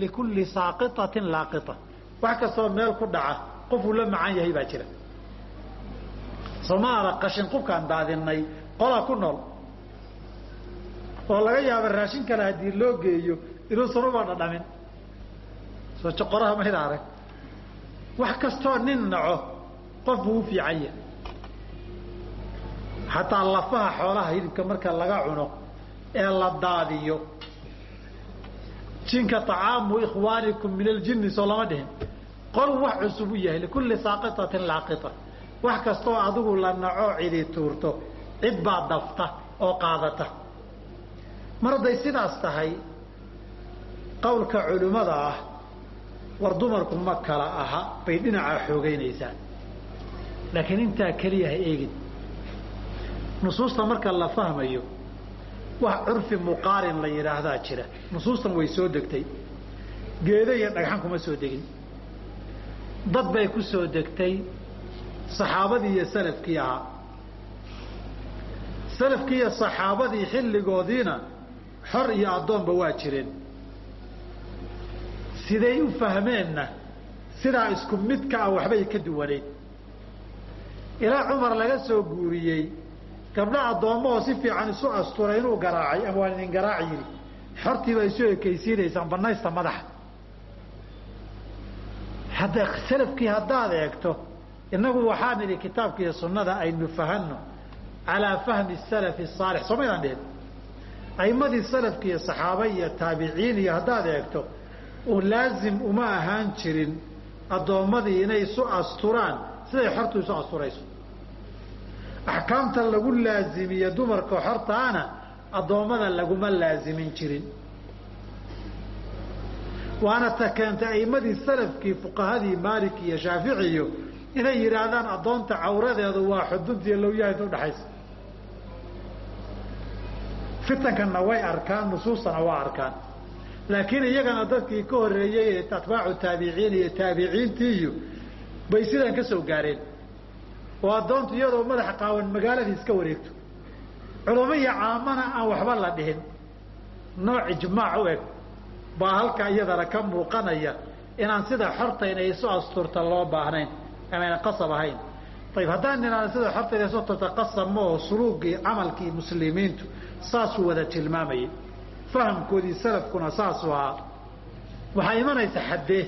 likulli saaqiatin laaqita wax kastoo meel ku dhaca qofuu la macan yahay baa jira. Somaala qashin qubkaan daadinay qolaa ku nool. Oo laga yaaba raashin kale haddii loo geeyo inuusan uba dhadhamin. Soo joqoraha mayda arag wax kastoo nin naco qof buu u fiican yahay xataa lafaha xoolaha hilibka marka laga cuno ee la daadiyo. Jinka طacaamu ikhwaanikum min aljini soo lama dhihin. Qol wax cusub u yahay likulli saaqitatin laaqita wax kastoo adigu la naco cidi tuurto cid baa dafta oo qaadata. Mar hadday sidaas tahay qowlka culimmada ah war dumarku ma kala aha bay dhinacaa xoogeynaysaa laakiin intaa keliya ha eegin nusuusta marka la fahmayo wax curfi muqaarin la yidhaahdaa jira. Nusuustan way soo degtay. Geedo iyo dhagxan kuma soo degin. Dad bay ku soo degtay. Saxaabadii iyo salafkii ahaa. Salafkii iyo saxaabadii xilligoodiina xor iyo addoonba waa jireen. Siday u fahmeenna sidaa isku midka ah waxbay ka duwaneyd ilaa cumar laga soo guuriyey gabdha addoommaoo si fiican isu asturay inuu garaacay ama waan idin garaaci yidhi. Xortiiba isu ekaysiinaysaan banaysta madaxa. Hadda salafkii haddaad eegto innagu waxaan idhi kitaabka iyo sunnada aynu fahanno calaa fahmi salafi saalix. Soo dhihin aimadii salafka iyo saxaaba iyo taabiciin iyo haddaad eegto u laazim uma ahaan jirin addoommadii inay isu asturaan siday xortu isu asturayso axkaamta lagu laazimiye dumarka xortaana addoommada laguma laazimin jirin. Waana ta keentay aimadii salafkii fuqahadii maalik iyo shaaficiyo inay yidhaahdaan addoonta cawradeedu waa xuduntiiyo lowyaha inta udhaxaysa fitankanna way arkaan nusuustana waa arkaan. Laakiin iyagana dadkii ka horreeyey ee atbaacu taabiciin iyo taabiciintii iyo bay sidan ka soo gaareen oo addoontu iyadoo madaxa qaawan magaaladii iska wareegto. Culamo iyo caamana aan waxba la dhihin. Nooc ijmaac u eg. Baa halka iyadana ka muuqanaya inaan sida xorta inay isu asturta loo baahnayn. Amayna qasab ahayn. Ayib haddaan inaan sida xorta inay isu asturta qasab ma oo suluugii camalkii muslimiintu saasuu wada tilmaamayay. Fahamkoodii salafkuna saasuu ahaa. Waxaa imanaysa xaddee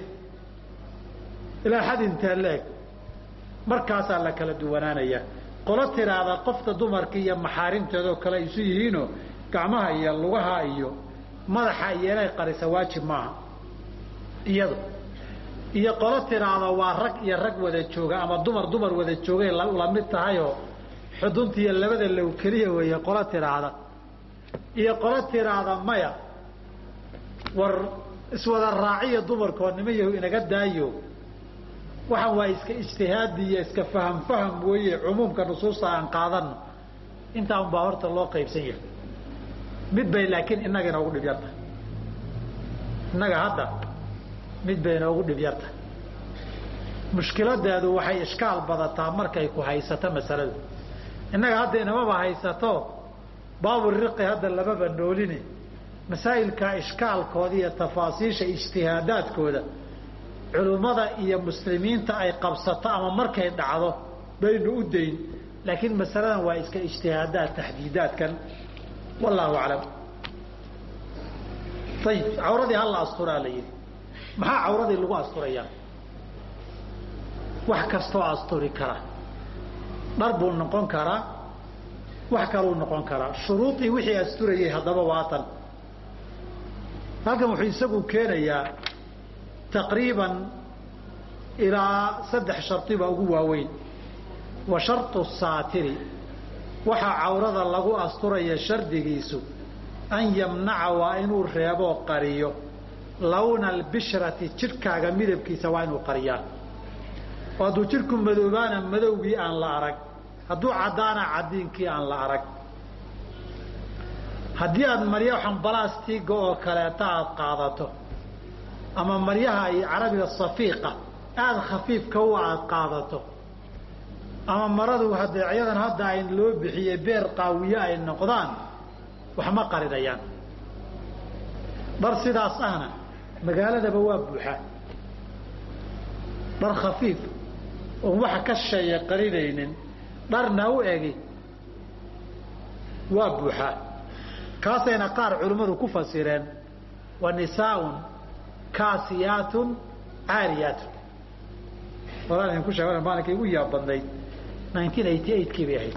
ilaa xad intee la-eg markaasaa la kala duwanaanaya. Qolo tiraahda qofta dumarka iyo maxaarimteedoo kale isu yihiinoo gacmaha iyo lugaha iyo madaxa iyo inay qarisa waajib maaha. Iyado iyo qolo tiraahda waa rag iyo rag wada jooga ama dumar dumar wada joogay la mid tahayoo xudunta iyo labada low keliya weeye qolo tiraahda iyo qolo tiraahda maya war iswada raaciya dumarkoo nima yahu inaga daayo waxaan waa iska ijtihaadi iyo iska faham faham weeye cumuumka nusuusta aan qaadano intaa unbaa horta loo qaybsan yahay. Mid bay laakiin innaga inoogu dhib yartahay. Innaga hadda mid bay inoogu dhib yartahay. Mushkiladeedu waxay ishkaal badataa markay ku haysato masaladu. Innaga hadda inamaba haysato baaburiqi hadda lamaba nooline masaa'ilka ishkaalkooda iyo tafaasiisha ijtihaadaadkooda culummada iyo muslimiinta ay qabsato ama markay dhacdo baynu u dayn laakiin masaladan waa iska ijtihaadaad taxdiidaadkan. Wallahu aclam. Ayib cawradii hala asturaa la yidhi. Maxaa cawradii lagu asturayaa wax kastoo asturi kara. Dhar buu noqon karaa wax kaluu noqon karaa shuruudii wixii asturayay haddaba waatan halkan wuxuu isagu keenayaa taqriiban ilaa saddex shardi baa ugu waaweyn wa shartu saatiri waxaa cawrada lagu asturaya shardigiisu an yamnaca waa inuu reeboo qariyo lawna albishrati jidhkaaga midabkiisa waa inuu qariyaa oo hadduu jidhku madoobaana madowgii aan la arag hadduu caddaana caddiinkii aan la arag haddii aad maryo xambalastiga oo kaleeta aad qaadato ama maryaha ay carabiga safiiqa aada khafiifka u aad qaadato. Ama maradu hadeecyadan hadda ay loo bixiyey beer qaawiye ay noqdaan wax ma qarinayaan dhar sidaas ahna magaaladaba waa buuxaa dhar khafiif oon waxa ka sheeya qarinaynin dharna u egi waa buuxaa kaasayna qaar culimmadu ku fasireen wa nisaaun kaasiyaatun caariyaatun walaan idinku sheeg maalinkay igu yaab badnayd nineteen eighty eight kii bay ahayd.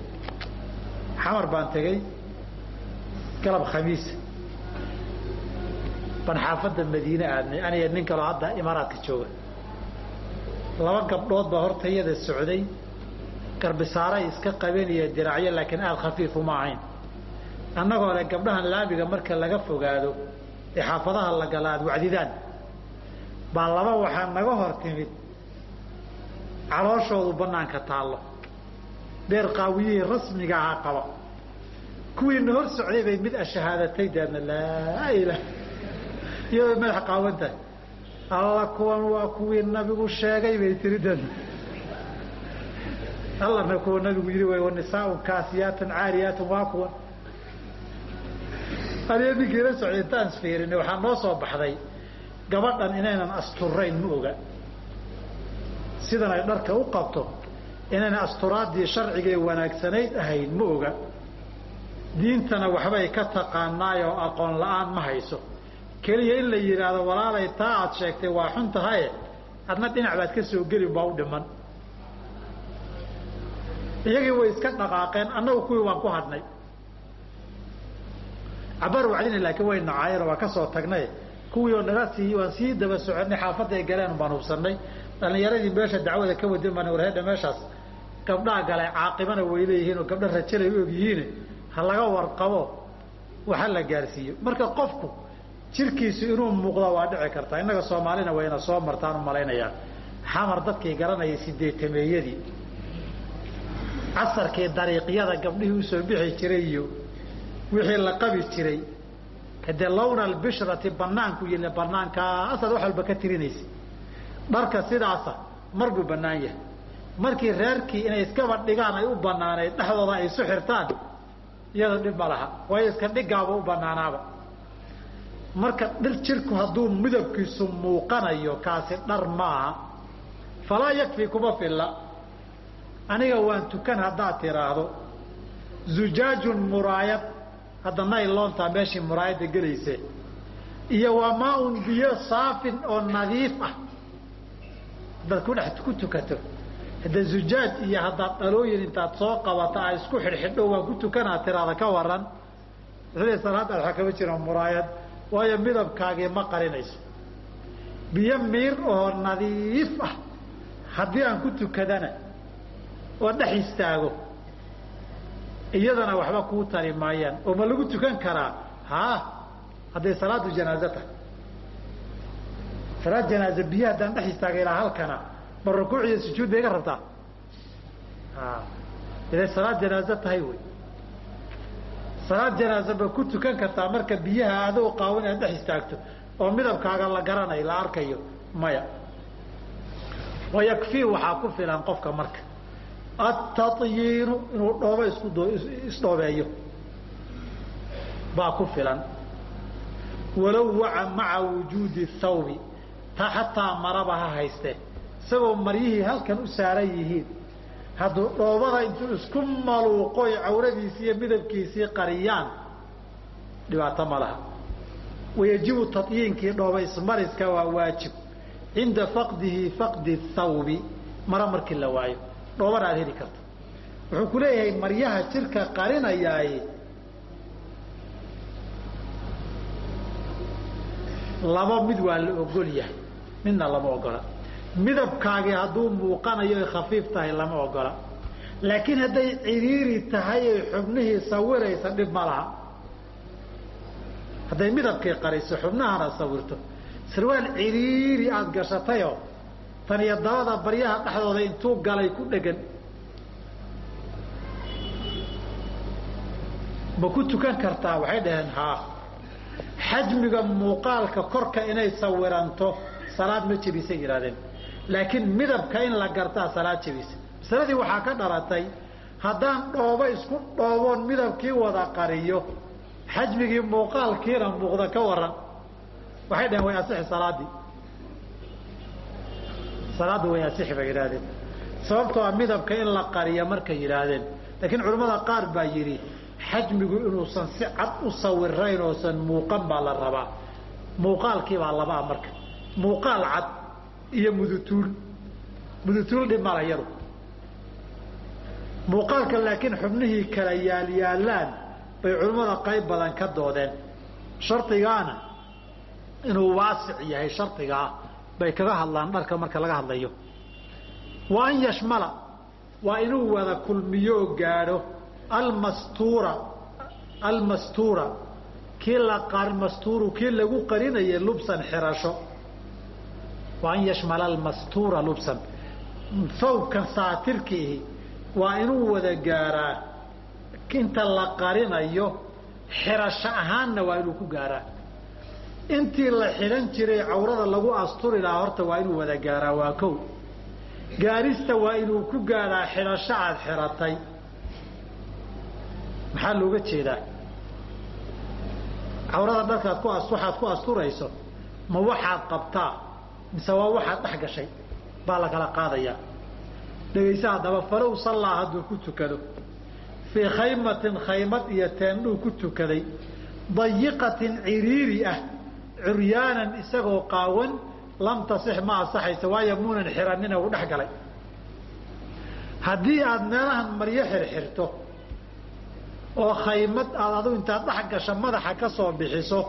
Xamar baan tegey galab khamiisa baan xaafadda madiine aadnay aniga nin kaloo hadda imaaraadka jooga. Laba gabdhood baa hortayada socday. Garbisaaray iska qabeen iyo diracyo laakiin aada khafiif uma ahayn. Annagoo le gabdhahan laamiga marka laga fogaado ee xaafadaha la gala aad wacdidaan baa laba waxaa naga hor timid. Calooshoodu banaanka taallo. Beer qaawiyihii rasmiga ahaa qaba kuwiina hor socday bay mid ashahaadatay deedna laa ilah iyadoo madax qaawan tahay. Alla kuwan waa kuwii nabigu sheegay bay tiri deedna allana kuwa nabigu yidhi way wanisaaun kaasiyaatun caariyaatun waa kuwan. Aniga ninkii la socday intaan isfiirinay waxaa noo soo baxday gabadhan inaynan asturayn ma oga. Sidan ay dharka u qabto inayna asturaadii sharcigae wanaagsanayd ahayd ma oga. Diintana waxbay ka taqaanaayoo aqoon la'aan ma hayso. Keliya in la yidhaahdo walaalay taa aad sheegtay waa xun tahaye adna dhinac baad ka soo gelin baa u dhiman iyagii way iska dhaqaaqeen annagu kuwii waan ku hadhnay cabaar wacdina laakiin way nacaayeen waa ka soo tagnay kuwii oo naga sii waan sii daba soconay xaafadda ay galeen baan hubsanay dhalinyaradii meesha dacwada ka wadin baan warheedha meeshaas gabdhaha gale caaqibana way leeyihiin oo gabdha rajalay u ogyihiin ha laga warqabo waxa la gaarsiiyo marka qofku jirkiisu inuu muuqda waa dhici kartaa innaga soomaalina wayna soo martaan u xamar dadkii garanayay wixii la qabi jiray hadee lowna albishrati banaanku yil banaankaasad wax walba ka tirinaysa dharka sidaasa mar banaan yahay. Markii reerkii inay iskaba dhigaan ay u banaanayd dhexdooda ay isu xirtaan iyada dhib ma laha. Waayo iska dhigaaba u banaanaaba. Marka dhir jirku hadduu midabkiisu muuqanayo kaasi dhar maaha. Falaa yakfi kuma filla. Aniga waan tukan haddaad tiraahdo zujaajun muraayad hadda nayloontaa meeshii muraayadda gelayse. Iyo waa maaun biyo saafin oo nadiif ah. Haddaad ku dhex ku tukato hadda zujaaj iyo haddaad dhalooyin intaad soo qabata a isku xidhxidho waan ku tukanaad tiraada ka waran wuxuu salaada waxaa kama jira muraayad waayo midabkaagii ma qarinayso. Biyo miir oo nadiif ah. Haddii aan ku tukadana oo dhex istaago iyadana waxba kuu tari maayaan oo ma lagu tukan karaa? Haa hadday salaadu janaaze tahay. Salaad janaaze biyo haddaan dhex istaaga ilaa halkana ma rukuuc iyo sujuud bay iga rabtaa? Iday salaad janaaze tahay wey. Salaad janaaze ba ku tukan kartaa marka biyaha adoo qaawan inaad dhex istaagto oo midabkaaga la garanayo la arkayo maya. Wayakfii waxaa ku filan qofka marka atatyiinu inuu dhoobo isdhoobeeyo baa ku filan walow waca maca wujuudi thawbi ta xataa maraba ha hayste isagoo maryihii halkan u saaran yihiin hadduu dhoobada intuu isku maluuqoy cawradiisii iyo midabkiisii qariyaan dhibaato ma laha wayajibu tatyiinkii dhooba ismariska waa waajib cinda faqdihi faqdi thawbi mara markii la waayo dhoobana aad heli karto. Wuxuu ku leeyahay maryaha jirka qarinayaay laba mid waa la ogol yahay. Midna lama ogola midabkaagii hadduu muuqanayo ay khafiif tahay lama ogola laakiin hadday ciriiri tahay oy xubnihii sawiraysa dhib ma laha. Hadday midabkii qariso xubnahana sawirto. Sarwaal ciriiri aada gashatayoo tan iyo dabada baryaha dhexdooda intuu galay ku dhegan. Ma ku tukan kartaa waxay dhaheen haa xajmiga muuqaalka korka inay sawiranto salaad ma jebisay yidhahdeen laakiin midabka in la gartaa salaad jebisa masaladii waxaa ka dhalatay haddaan dhoobo isku dhooboon midabkii wada qariyo xajmigii muuqaalkiina muuqda ka waran waxay dhaheen way asixi salaaddii salaaddu way asixi bay yidhahdeen sababtoo a midabka in la qariya markay yidhaahdeen. Laakiin culimmada qaar baa yidhi xajmigu inuusan si cad u sawirayn oosan muuqan baa la rabaa. Muuqaalkii baa labaa marka. Muuqaal cad iyo mudutuul. Mudutuul dhimala yadu. Muuqaalka laakiin xubnihii kala yaalyaalaan bay culimmada qayb badan ka doodeen. Shardigaana inuu waasic yahay shardigaa bay kaga hadlaan dharka marka laga hadlayo. Wa an yashmala waa inuu wada kulmiyooo gaadho almastuura almastuura kii la mastuuru kii lagu qarinayay lubsan xirasho. Wa an yashmala almastuura lubsan. Thawbkan saatirkiihi waa inuu wada gaaraa. Inta la qarinayo xirasho ahaanna waa inuu ku gaaraa intii la xidhan jiray cawrada lagu asturi lahaa horta waa inuu wada gaaraa waa kow. Gaarista waa inuu ku gaadhaa xidhasho aad xiratay. Maxaa looga jeedaa? Cawrada dharkaad ku waxaad ku asturayso ma waxaad qabtaa mise waa waxaad dhex gashay? Baa la kala qaadayaa. Dhegaysa haddaba falow sallaa hadduu ku tukado. Fii khaymatin khaymad iyo teendhuu ku tukaday. Dayiqatin ciriiri ah curyaanan isagoo qaawan lam tasix ma asaxaysa waayo muunan xiranina uu dhex galay haddii aada meelahan maryo xirxirto oo khaymad aad adigu intaad dhex gasho madaxa ka soo bixiso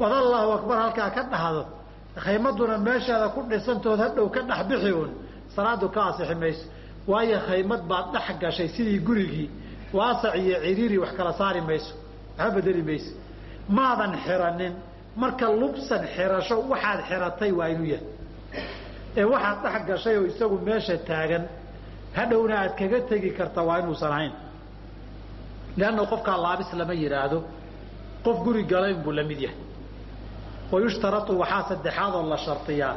wad allahu akbar halkaa ka dhahdo khaymaduna meeshaada ku dhisantood hadhow ka dhex bixi un salaadu ka asixi mayso waayo khaymad baad dhex gashay sidii gurigii waasac iyo ciriiri wax kala saari mayso waxba bedeli mayso maadan xiranin marka lubsan xirasho waxaad xiratay waa inuu yahay. Ee waxaad dhex gashay oo isagu meesha taagan hadhowna aad kaga tegi karta waa inuusan ahayn. Lianna qofkaa laabis lama yidhaahdo qof guri galayn buu la yahay. Wayushtarau waxaa saddexaadoo la shardiyaa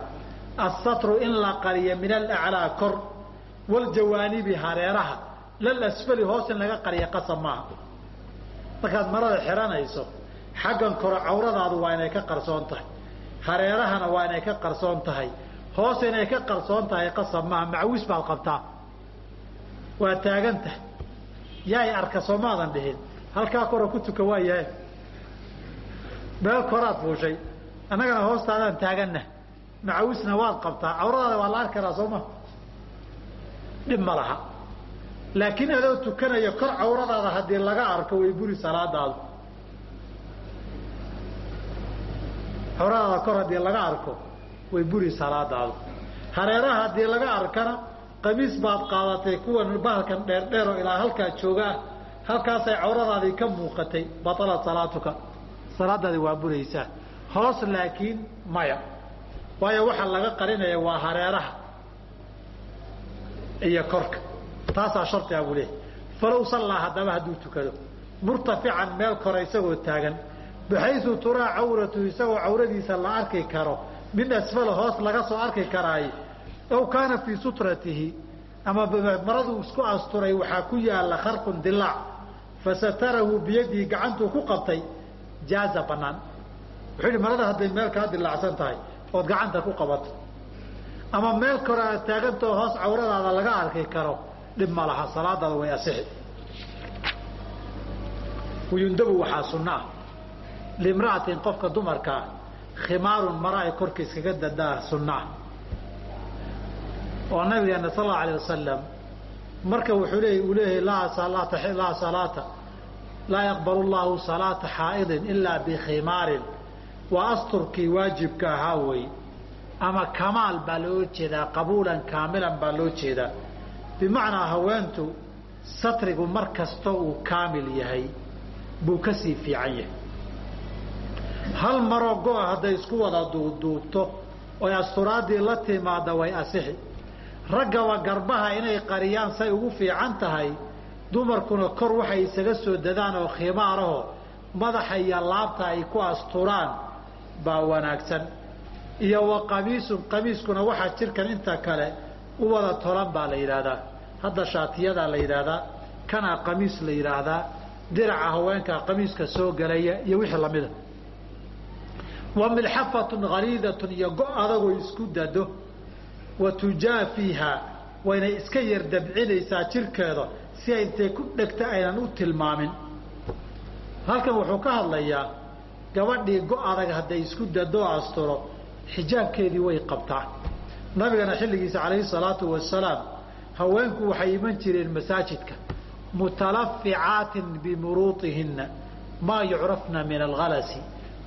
assatru in la qariyo min alaclaa kor waljawaanibi hareeraha lal asfali hoos in laga qariya qasab maaha. Markaad marada xihanayso xaggan kore cawradaadu waa inay ka qarsoon tahay. Hareerahana waa inay ka qarsoon tahay. Hoos inay ka qarsoon tahay qasab maaha macawis baad qabtaa. Waa taagan tahay. Yaay arka soomaadan dhihin. Halkaa kore ku tuka waa yahay. Meel koraad fuushay annagana hoostaadaan taaganna. Macawisna waad qabtaa. Cawradaada waa la arki karaa soo ma. Dhib ma laha. Laakiin adoo tukanaya kor cawradaada haddii laga arko way buri salaadaadu cawradaada kor haddii laga arko way buri salaadaadu. Hareeraha haddii laga arkana qamiis baad qaadatay kuwan bahalkan dheerdheeroo ilaa halkaa joogaa halkaasay cawradaadii ka muuqatay batalat salaatuka. Salaadaadi waa buraysaa. Hoos laakiin maya. Waayo waxaa laga qarinaya waa hareeraha iyo korka. Taasaa shardiga buu leehay falow sallaa haddaba hadduu tukado. Murtafican meel kore isagoo taagan baxaysu turaa cawratu isagoo cawradiisa la arki karo min asfala hoos laga soo arki karaaye aw kaana fii sutratihi ama maraduu isku asturay waxaa ku yaalla kharqun dilaac fasatarahu biyadihi gacantuu ku qabtay jaaza banaan wuxuu yihi marada hadday meel kaa dilaacsan tahay ood gacanta ku qabato ama meel kore aad taagantao hoos cawradaada laga arki karo dhib ma laha salaadaada way asixi wayundabu waxaa sunno ah limra'atin qofka dumarkaa khimaarun mara ay korka iskaga dadaa sunno ah oo nabigeena sal allau alay wasalam marka wuxuu leey uu leeyahay laa salaata laa yaqbalu llahu salaata xaa'idin ilaa bikhimaarin waa asturkii waajibka ahaa wey ama kamaal baa loo jeedaa qabuulan kaamilan baa loo jeedaa. Bimacnaa haweentu satrigu mar kasta uu kaamil yahay buu ka sii fiican yahay hal maroo go-a hadday isku wada duubduubto oy asturaadii la timaada way asixi. Raggaba garbaha inay qariyaan say ugu fiican tahay dumarkuna kor waxay isaga soo dadaan oo khimaaraho madaxa iyo laabta ay ku asturaan baa wanaagsan. Iyo wa qamiisun qamiiskuna waxaa jirkan inta kale u wada tolan baa la yidhaahdaa. Hadda shaatiyadaa la yidhaahdaa kanaa qamiis la yidhaahdaa diraca haweenkaa qamiiska soo gelaya iyo wixii lamida milxafatun haliidatun iyo go adagoo isku dado. Wa tujaafiiha waynay iska yar dabcinaysaa jirkeeda si ay intay ku dhegta aynan u tilmaamin. Halkan wuxuu ka hadlayaa gabadhii go adag hadday isku dado asturo xijaabkeedii way qabtaa. Nabigana xilligiisa calayhi salaatu wasalaam haweenku waxay iman jireen masaajidka mutalaficaatin bimuruuihinna maa yucrafna min alhalasi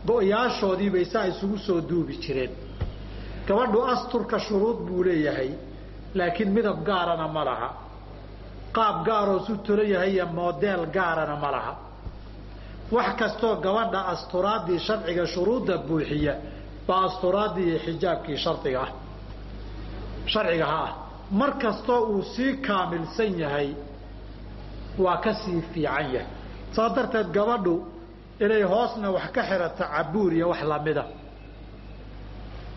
go-yaashoodiibay saa isugu soo duubi jireen gabadhu asturka shuruud buu leeyahay laakiin midab gaarana ma laha. Qaab gaaroo su tolo yahay iyo moodeel gaarana ma laha. Wax kastoo gabadha asturaadii sharciga shuruudda buuxiya baa asturaadii iyo xijaabkii shardiga ah. Sharcigaha ah. Mar kastoo uu sii kaamilsan yahay waa ka sii fiican yahay. Saa darteed gabadhu inay hoosna wax ka xirato cabuur iyo wax lamida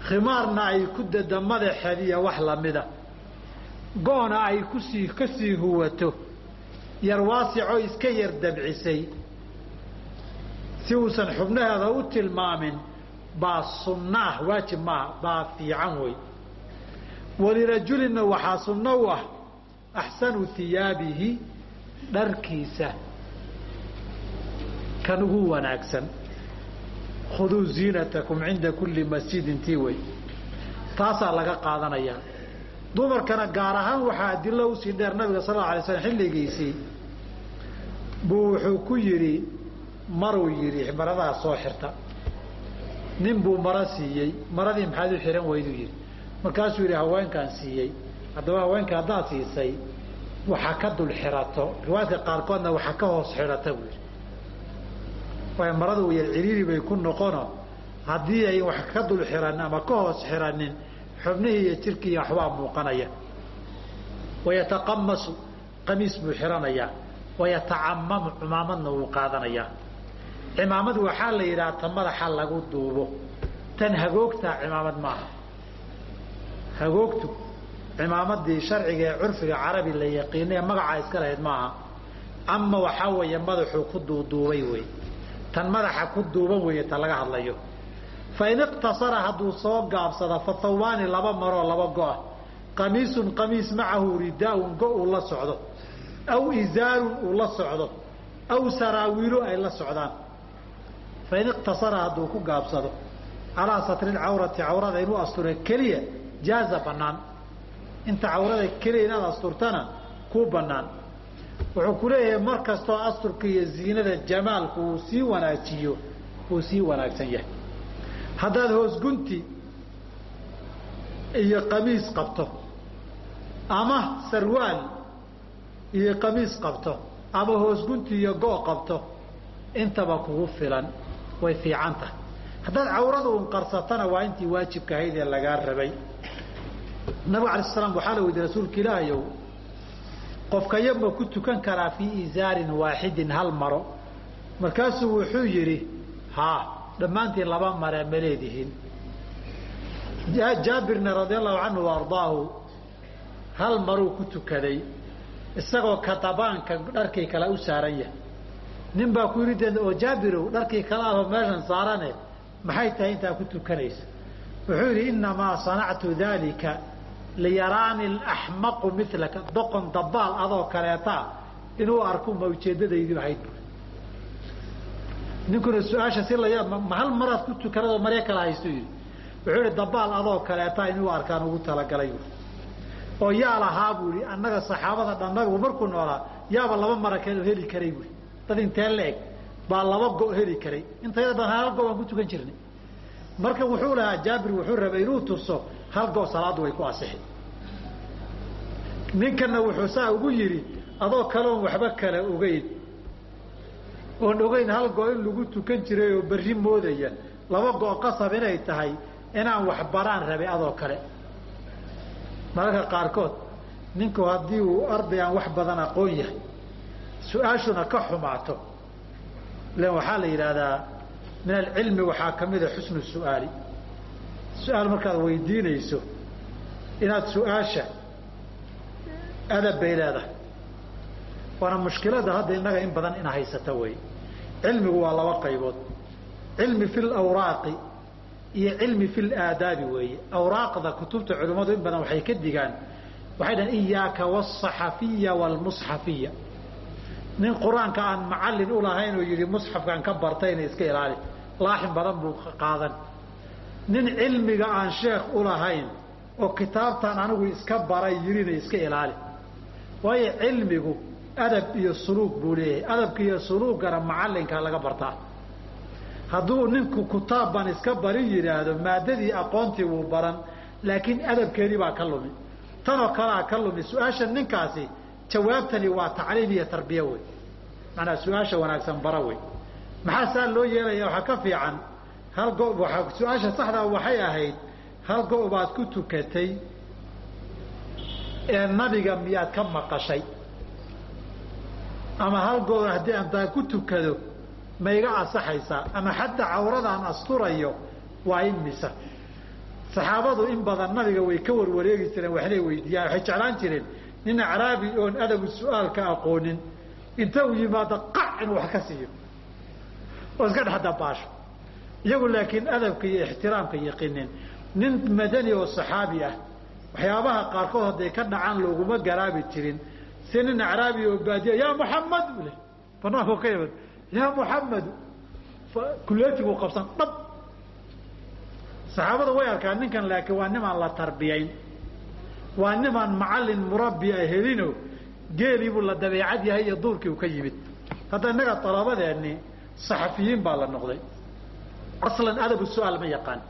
khimaarna ay ku dada madaxeediya wax lamida go-na ay ku sii ka sii huwato. Yar waasicoo iska yar dabcisay. Si uusan xubnaheeda u tilmaamin baa sunno ah waajib maaha baa fiican wey. Walirajulinna waxaa sunno u ah axsanu hiyaabihi dharkiisa kan ugu wanaagsan khuduu ziinatakum cinda kulli masjidin tii wey taasaa laga qaadanayaa dumarkana gaar ahaan waxaa adilo u sii dheer nabiga sal alla alay slam xilligiisii. Buu wuxuu ku yidhi maruu yidhi maradaa soo xirta. Nin buu maro siiyey maradii maxaad u xihan weyduu yidhi. Markaasuu yidhi haweenkaan siiyey. Haddaba haweenka haddaad siisay waxa ka dul xirato. Riwaayadka qaarkoodna waxa ka hoos xidhata buu yidhi waayo maradu yar ciriiri bay ku noqono haddii ay wax ka dul xiran ama ka hoos xiranin xubnihii iyo jirkiiya waxbaa muuqanaya. Wayataqamasu qamiis buu xiranayaa wayatacamamu cimaamadna wuu qaadanayaa cimaamad waxaa la yidhaha ta madaxa lagu duubo. Tan hagoogtaa cimaamad maaha. Hagoogtu cimaamadii sharciga ee curfiga carabi la yaqiinay magacaa iska lahayd maaha. Ama waxaa weeye madaxuu ku duuduubay wey tan madaxa ku duuban weeye ta laga hadlayo. Fain iqtasara hadduu soo gaabsada fa hawaani laba maroo laba go-a qamiisun qamiis macahu ridaaun go uu la socdo aw izaarun uu la socdo aw saraawiilo ay la socdaan. Fain iqtasara hadduu ku gaabsado calaa satri lcawrati cawrada inuu astura keliya jaaza banaan inta cawrada keliya inaad asturtana kuu banaan wuxuu ku leeyahay mar kastoo asturka iyo ziinada jamaalku uu sii wanaajiyo uu sii wanaagsan yahay. Haddaad hoosgunti iyo qamiis qabto ama sarwaal iyo qamiis qabto ama hoosgunti iyo go' qabto intaba kugu filan way fiican tahay. Haddaad cawrada un qarsatana waa intii waajibka ahayd ee lagaa rabay. Nabigu alay slam waxaa la weydiye rasuulka ilaahayow qofka yama ku tukan karaa fii izaarin waaxidin hal maro markaasuu wuxuu yidhi haa dhammaantiin laba mare ma leedihiin. Jaabirna radia allahu canhu ardaahu hal maruu ku tukaday isagoo katabaanka dharkii kale u saaran yahay. Nin baa ku yidhi de oo jaabirow dharkii kale aho meeshan saarane maxay tahay intaa ku tukanaysa? Wuxuu yidhi inamaa sanactu dalika liyaraani laxmaqu milaka doqon dabaal adoo kaleetaa inuu arku ma ujeeddadaydu ahayd. Ninkuna su'aasha si la ma hal maraad ku tukanadoo maryo kala haystu yidhi? Wuxuu yihi dabaal adoo kaleetaa inuu arkaan ugu talagalay. Oo yaa lahaa buu yihi annaga saxaabada dhan nabigu markuu noolaa yaaba laba mara kale heli karay buui dad intee la eg baa laba go heli karay. Intayada badan hal go aan ku tukan jirnay. Marka wuxuu lahaa jaabir wuxuu rabay inuu tuso hal go salaaddu way ku asixi ninkana wuxuu saa ugu yidhi adoo kaleon waxba kale ogeyn. Oon ogeyn hal go in lagu tukan jiray oo berri moodaya laba go qasab inay tahay inaan wax baraan rabay adoo kale. Mararka qaarkood ninku haddii uu arday aan wax badan aqoon yahay su'aashuna ka xumaato. Ilan waxaa la yidhaahdaa min alcilmi waxaa ka mida xusnu su'aali su'aal markaad weydiinayso inaad su'aasha adab bay leedahay. Waana mushkilada hadda innaga in badan ina haysata wey cilmigu waa laba qaybood. Cilmi fi lawraaqi iyo cilmi fi laadaabi weeye awraaqda kutubta culimmadu in badan waxay ka digaan. Waxay dhahan iyaaka wاsaxafiya wاlmusxafiya nin qur'aanka aan macallin ulahayn oo yidhi musxafkaan ka bartayna iska ilaali. Laaxin badan buu qaadan nin cilmiga aan sheekh ulahayn oo kitaabtaan anigu iska baray yidhina iska ilaali. Waayo cilmigu adab iyo suluug buu leeyahay. Adabka iyo suluugana macallinkaa laga bartaa. Hadduu ninku kutaab baan iska bari yidhaahdo maadadii aqoontii wuu baran laakiin adabkeedii baa ka lumi. Tanoo kalea ka lumi. Su'aasha ninkaasi jawaabtani waa tacliim iyo tarbiya wey. Maanaa su'aasha wanaagsan bara wey. Maxaa saa loo yeelaya waxaa ka fiican hal go su'aasha saxdaa waxay ahayd hal go- baad ku tukatay ee nabiga miyaad ka maqashay? Ama hal go- haddii antaan ku tukado ma iga asaxaysaa ama xataa cawradaan asturayo waa in misa. Saxaabadu in badan nabiga way ka warwareegi jireen waxnay weydiiyaan waxay jeclaan jireen nin acraabi oon adabu su'aalka aqoonin inta uu yimaado qac inuu wax ka siiyo. Oo iska dhex dabaasho iyagu laakiin adabka iyo ixtiraamka yaqiineen nin madani oo saxaabi ah waxyaabaha qaarkood hadday ka dhacaan looguma garaabi jirin si nin acraabi oo baadiya yaa muxamed bu le banaanku ka yimid yaa muxamedu kuleetiguu qabsan dhab. Saxaabada way arkaan ninkan laakiin waa nimaan la tarbiyayn. Waa nimaan macallin murabbi a helino. Geelii buu la dabeecad yahay iyo duurkii uu ka yimid. Hadda innaga dalabadeeni saxafiyiin baa la noqday aslan adabu su'aal ma yaqaan.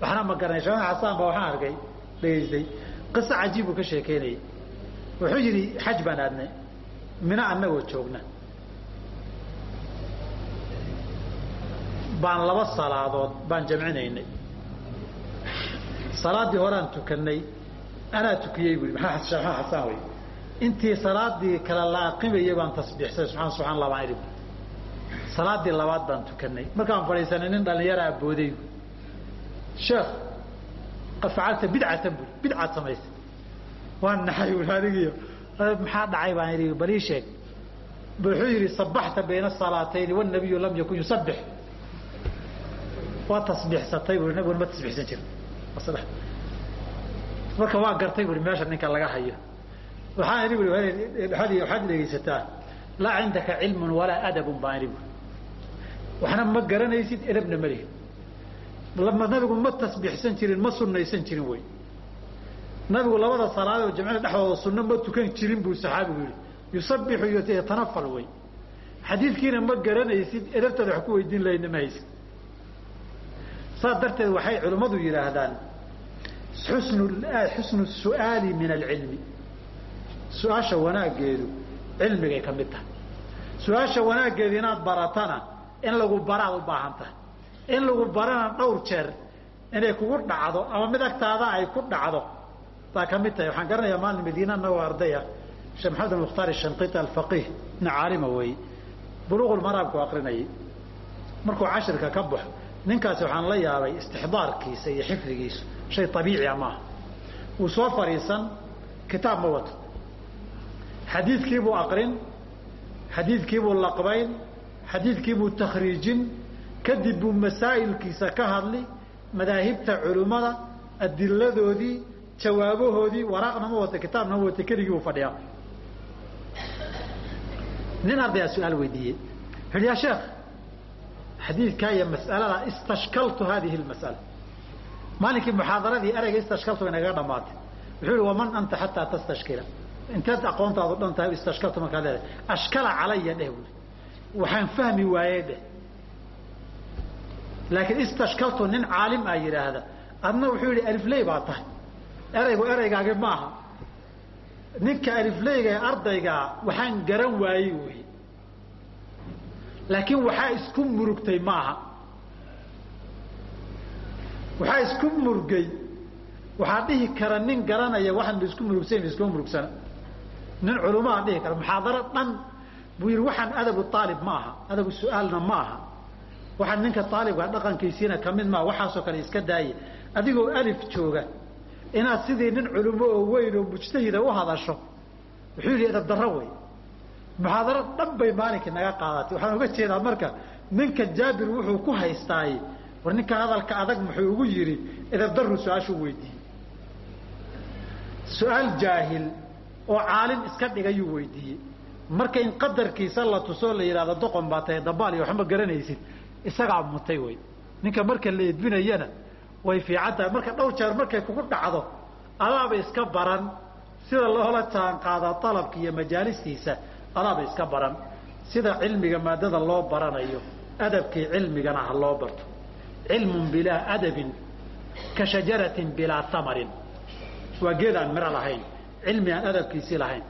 Waxna ma garanay sheekh xasaan ba waxaan arkay dhegaystay. Qiso cajiib buu ka sheekeynayay. Wuxuu yidhi xaj baan aadnay mina annagoo joogna. Baan laba salaadood baan jamcinaynay. Salaaddii horeaan tukanay anaa tukiyey bu maxaa xasaan wey intii salaadii kala laaqimayay baan tasbiixsay subxaan subxaan allah baan idhi salaadii labaad baan tukanay markaan fadhiisanay nin dhallinyaraa booday sheekh qad facalta bidcatan bui bidcaad samaysay waan naxay bui anigiyo maxaa dhacay baan idhi bal ii sheeg wuxuu yidhi sabaxta bayna salaatayni wanabiyu lam yakun yusabbix waa tasbiixsatay bui nabiguna ma tasbiixsan jirin marka waa gartay bui meesha ninka laga hayo waxaan idhi bui waxaad dhegaysataa laa cindaka cilmun walaa adabun baan idhi bui waxna ma garanaysid edabna ma lihin. Nabigu ma tasbiixsan jirin ma sunaysan jirin wey nabigu labada salaadood jamcida dhexdooda sunno ma tukan jirin buu saxaabigu yihi yusabixu iyo yatanafal wey xadiidkiina ma garanaysid edabtaada wax ku weydiin lahayna ma haysid. Saas darteed waxay culimmadu yidhaahdaan xusnu xusnu su'aali min alcilmi. Su'aasha wanaaggeedu cilmigay ka mid tahay. Su'aasha wanaaggeedu inaad baratana in lagu baraad u baahan tahay. In lagu barana dhowr jeer inay kugu dhacdo ama mid agtaada ay ku dhacdo. Baa ka mid tahay. Waxaan garanayaa maalin madiina anagoo ardaya sheekh maxamed almukhtaar shanqiti alfaqiih nin caalima weeye buluuqul maraabku aqrinayay markuu cashirka ka baxo ninkaasi waxaan la yaabay istixdaarkiisa iyo xifdigiisu. Shay abiiciya maaha wuu soo fadhiisan kitaab ma wato. Xadiidkiibuu aqrin xadiidkiibuu laqbayn xadiidkiibuu takhriijin kadib buu masaa'ilkiisa ka hadli madaahibta culimmada adiladoodii jawaabahoodii waraaqna ma wata kitaabna ma wata keligii buu fadhiyaa. Nin ardayaa su'aal weydiiyey. Wuxu ya sheekh xadiidkaa iyo mas'alada istashkaltu hadihi lmas'ala. Maalinkii muxaadaradii ereyga istashkaltu inagaga dhamaatay wuxuu yihi waman anta xataa tastashkila. Inteed aqoontaadu dhan tahay istashkaltu markaad leedahay. Ashkala calaya dheh buui waxaan fahmi waayey dheh laakiin istashkaltu nin caalim a yidhaahda adna wuxuu yihi alifley baa tahay. Ereygu ereygaagi maaha ninka alifleyga ee ardaygaa waxaan garan waayey wey laakiin waxaa isku murugtay maaha waxaa isku murgay waxaa dhihi kara nin garanaya waxaan ba isku murugsan iskuma murugsana nin culumaa dhihi kara muxaadaro dhan buu yihi waxaan adabu aalib ma aha adabu su'aalna ma aha waxaan ninka aalibka dhaqankiisiina ka mid maaha waxaasoo kale iska daaye. Adigoo alif jooga inaad sidii nin culimo oo weyn oo mujtahida u hadasho. Wuxuu yihi edab darro wey muxaadaro dhan bay maalinkii naga qaadatay. Waxaan uga jeedaa marka ninka jaabir wuxuu ku haystaay war ninka hadalka adag muxuu ugu yidhi edabdaru su'aashuu weydiiyey su'aal jaahil oo caalim iska dhigayuu weydiiyey marka in qadarkiisa la tusoo la yidhahdo doqon baa tahay dabaal iyo waxma garanaysid. Isagaa mutay wey. Ninka marka la edbinayana way fiican tahay. Marka dhowr jeer markay kugu dhacdo adaaba iska baran. Sida loola jaan qaadaa alabka iyo majaalistiisa adaaba iska baran. Sida cilmiga maadada loo baranayo adabkii cilmigana ha loo barto. Cilmun bilaa adabin ka shajaratin bilaa amarin waa geed aan miro lahayn. Cilmi aan adabkiisii lahayn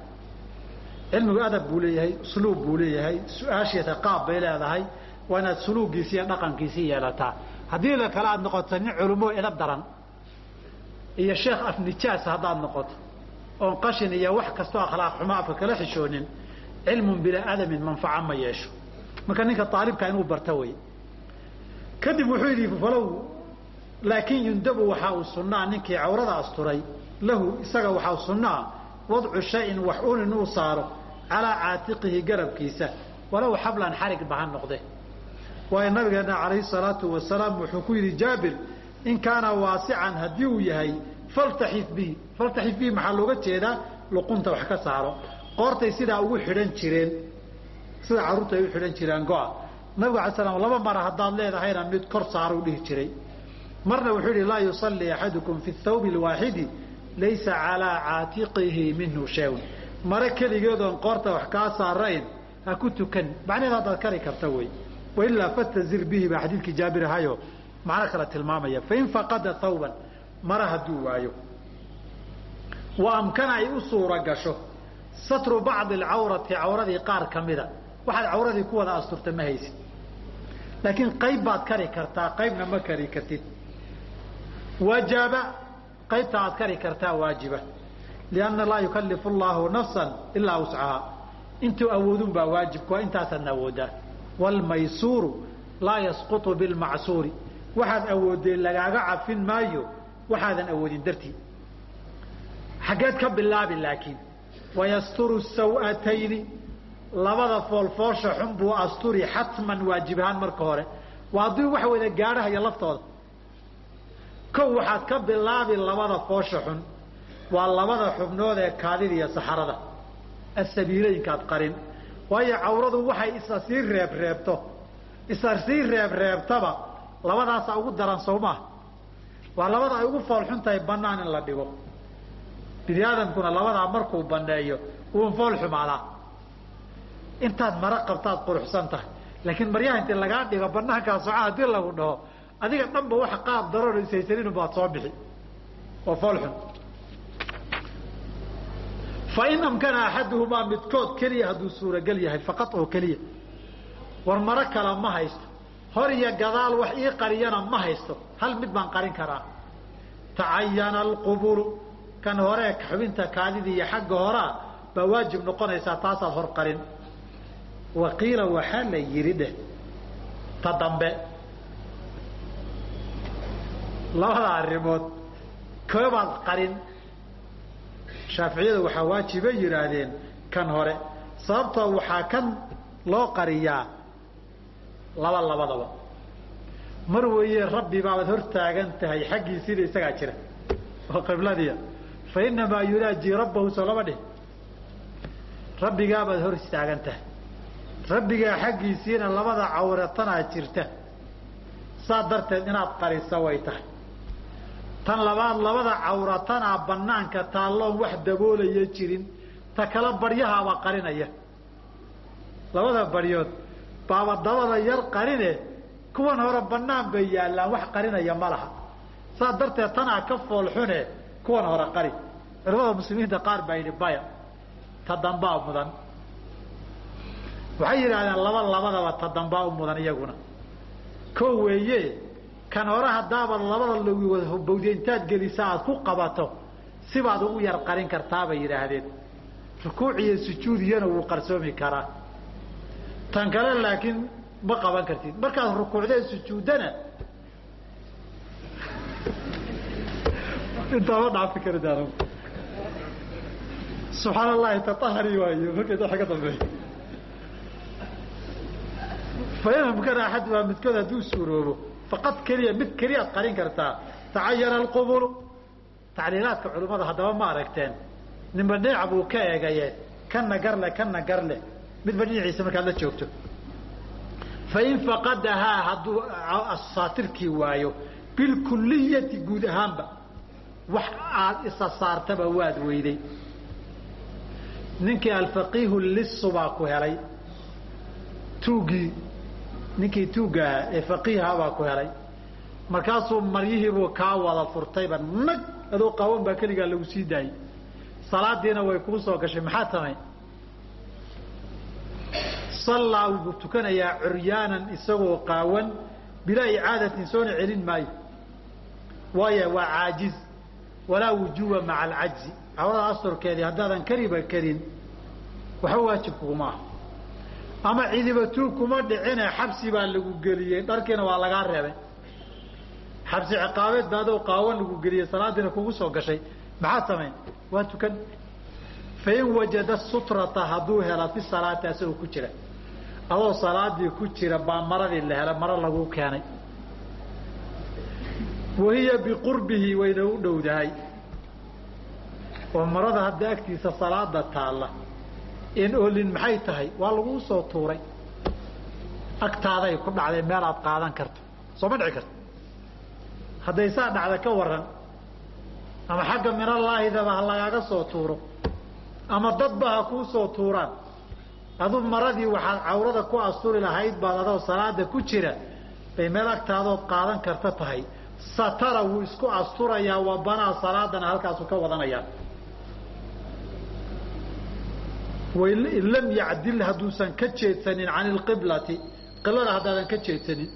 cilmigu adab buu leeyahay usluub buu leeyahay su'aasheeda qaab bay leedahay waa inaad suluugiisi iyo dhaqankiisii yeelataa. Haddii la kale aad noqoto nin culimo edab daran iyo sheekh afnijaasa haddaad noqoto oon qashin iyo wax kastoo akhlaaq xumo afka kala xishoonin cilmun bilaa adabin manfaca ma yeesho. Marka ninka aalibka inuu barta wey. Kadib wuxuu yidhi falow laakin yundabu waxaa uu sunnaa ninkii cawrada asturay lahu isaga waxaa sunnaa wadcu shayin wax un inuu saaro calaa caatiqihi garabkiisa. Walow xablan xarig baha noqde. Waayo nabigeena calayhi salaatu wasalaam wuxuu ku yidhi jaabir in kaana waasican haddii uu yahay faltaxif bihi faltaxif bihi maxaa looga jeedaa? Luqunta wax ka saaro. Qoortay sidaa ugu xidhan jireen. Sida carruurta ay u xidhan jireen go-a nabigu alay slam laba mara haddaad leedahayna mid kor saaro u dhihi jiray. Marna wuxuu yihi laa yusalli axadukum fi thawbi lwaaxidi laysa calaa caatiqihi minhu shayun mare keligeedoon qoorta wax kaa saarayn ha ku tukan. Macnaheed haddaad kari karta wey wailaa fatazir bihi baa xadiidkii jaabir ahayo macno kale tilmaamaya. Fain faqada thawban mara hadduu waayo. Wa amkana ay u suura gasho. Satru bacdi alcawrati cawradii qaar ka mida. Waxaad cawradii ku wada asturta ma haysid. Laakiin qayb baad kari kartaa qaybna ma kari kartid. Wajaba qaybta aad kari kartaa waajiba lianna laa yukallifu allaahu nafsan ilaa wuscahaa intuu awoodun baa waajibku waa intaasaadna awooddaa waalmaysuuru laa yasqutu bilmacsuuri waxaad awoodeen lagaaga cafin maayo waxaadan awoodin dartii xaggeed ka bilaabi laakiin wayasturu saw'atayni labada foolfoosha xun buu asturi xatman waajib ahaan marka hore waa haddii wax wada gaadhahaya laftooda kow waxaad ka bilaabi labada foosha xun waa labada xubnood ee kaadida iyo saxarada. Asabiilooyinkaad qarin. Waayo cawradu waxay isa sii reebreebto isa sii reebreebtaba labadaasaa ugu daran soo maaha waa labada ay ugu foolxun tahay bannaan in la dhigo. Bini aadamkuna labadaa markuu banneeyo uun fool xumaadaa. Intaad maro qabtaad quruxsan tahay. Laakiin maryaha intii lagaa dhigo banaankaa soca haddii lagu dhaho adiga dhanba waxa qaab daroor ishaysanin baad soo bixi. Oo fool xun fain amkana axaduhumaa midkood keliya hadduu suuragel yahay faqad oo keliya. War kale ma haysto. Hor iyo gadaal wax ii qariyana ma haysto. Hal mid baan qarin karaa. Tacayana alqubulu. Kan hore xubinta kaadida iyo xagga horaa baa waajib noqonaysaa taasaad hor qarin. Waqiila waxaa la yidhi dheh. Ta dambe. Labada arrimood koobaad qarin shaaficiyada waxaa waajibay yidhaahdeen kan hore. Sababtoo waxaa kan loo qariyaa laba labadaba. Mar weeye rabbi baabaad hor taagan tahay xaggiisiina isagaa jira oo qibladiya fa inamaa yunaajii rabbahu soo lama dhih. Rabbigaabaad hor istaagan tahay. Rabbigaa xaggiisiina labada cawratanaa jirta. Saa darteed inaad qarisa way tahay tan labaad labada cawratanaa banaanka taalloon wax daboolaya jirin ta kala baryahaabaa qarinaya. Labada baryood baaba dabada yar qarine kuwan hore banaan bay yaallaan wax qarinaya ma laha. Saa darteed tanaa ka foolxune kuwan hore qari. Culamada muslimiinta qaar baa yidhi baya ta dambaa mudan. Waxay yidhahdeen laba labadaba ta dambaa u mudan iyaguna. Ko weeye kan hore haddaaba labada lbawde intaad gelisa aad ku qabato sibaad ugu yar qarin kartaa bay yidhaahdeen. Rukuuc iyo sujuud iyana wuu qarsoomi karaa. Tan kale laakiin ma qaban kartid. Markaad rukuucdee sujuuddana intaa ma dhaafi karid anigu subxaan allahi taahari waayo markayda ka dambeeya. Fainamkana axad waa midkood hadduu suuroobo faqad keliya mid keliyaad qarin kartaa tacayana alqubulu tacliilaadka culimmada haddaba ma aragteen. Ninba dhinac buu ka eegaye kana garle kana garle midba dhinaciisa markaad la joogto. Fain faqadahaa hadduu saatirkii waayo bilkuliyati guud ahaanba wax aad isa saartaba waad weyday. Ninkii alfaqiihu lisu baa ku helay. Tuugii ninkii tuugaaha ee faqiiha baa ku helay. Markaasuu maryihiibuu kaa wada furtayba nag adoo qaawan baa keligaa lagu sii daayey. Salaadiina way kuu soo gashay maxaad samay sallaa wuu tukanayaa curyaanan isagoo qaawan bilaa icaadatin soona celin maayo. Waayo waa caajiz. Walaa wujuba maca alcajzi. Cawrada asturkeedii haddaadan kariba karin waxba waajib kuguma ama cidiba tuug kuma dhicine xabsi baa lagu geliyey. Dharkiina waa lagaa reebay. Xabsi ciqaabeed ba adoo qaawan lagu geliyey salaadiina kugu soo gashay. Maxaad samayn? Waa tukan. Fain wajada sutrata hadduu hela fi salaati asagoo ku jira. Adoo salaadii ku jira baa maradii la hela maro lagu keenay. Wahiya biqurbihi wayna u dhowdahay. Oo marada hadda agtiisa salaada taalla in olin maxay tahay? Waa laguu soo tuuray. Agtaaday ku dhacday meel aad qaadan karto soo ma dhici karto hadday saa dhacda ka waran ama xagga minalaahidaba ha lagaaga soo tuuro ama dadba ha kuu soo tuuraan adu maradii waxaad cawrada ku asturi lahayd baad adoo salaada ku jira bay meel agtaadood qaadan karta tahay. Satara wuu isku asturayaa wabanaa salaadana halkaasu ka wadanayaa in lam yacdil hadduusan ka jeedsanin can ilqiblati. Qiblada haddaadan ka jeedsanin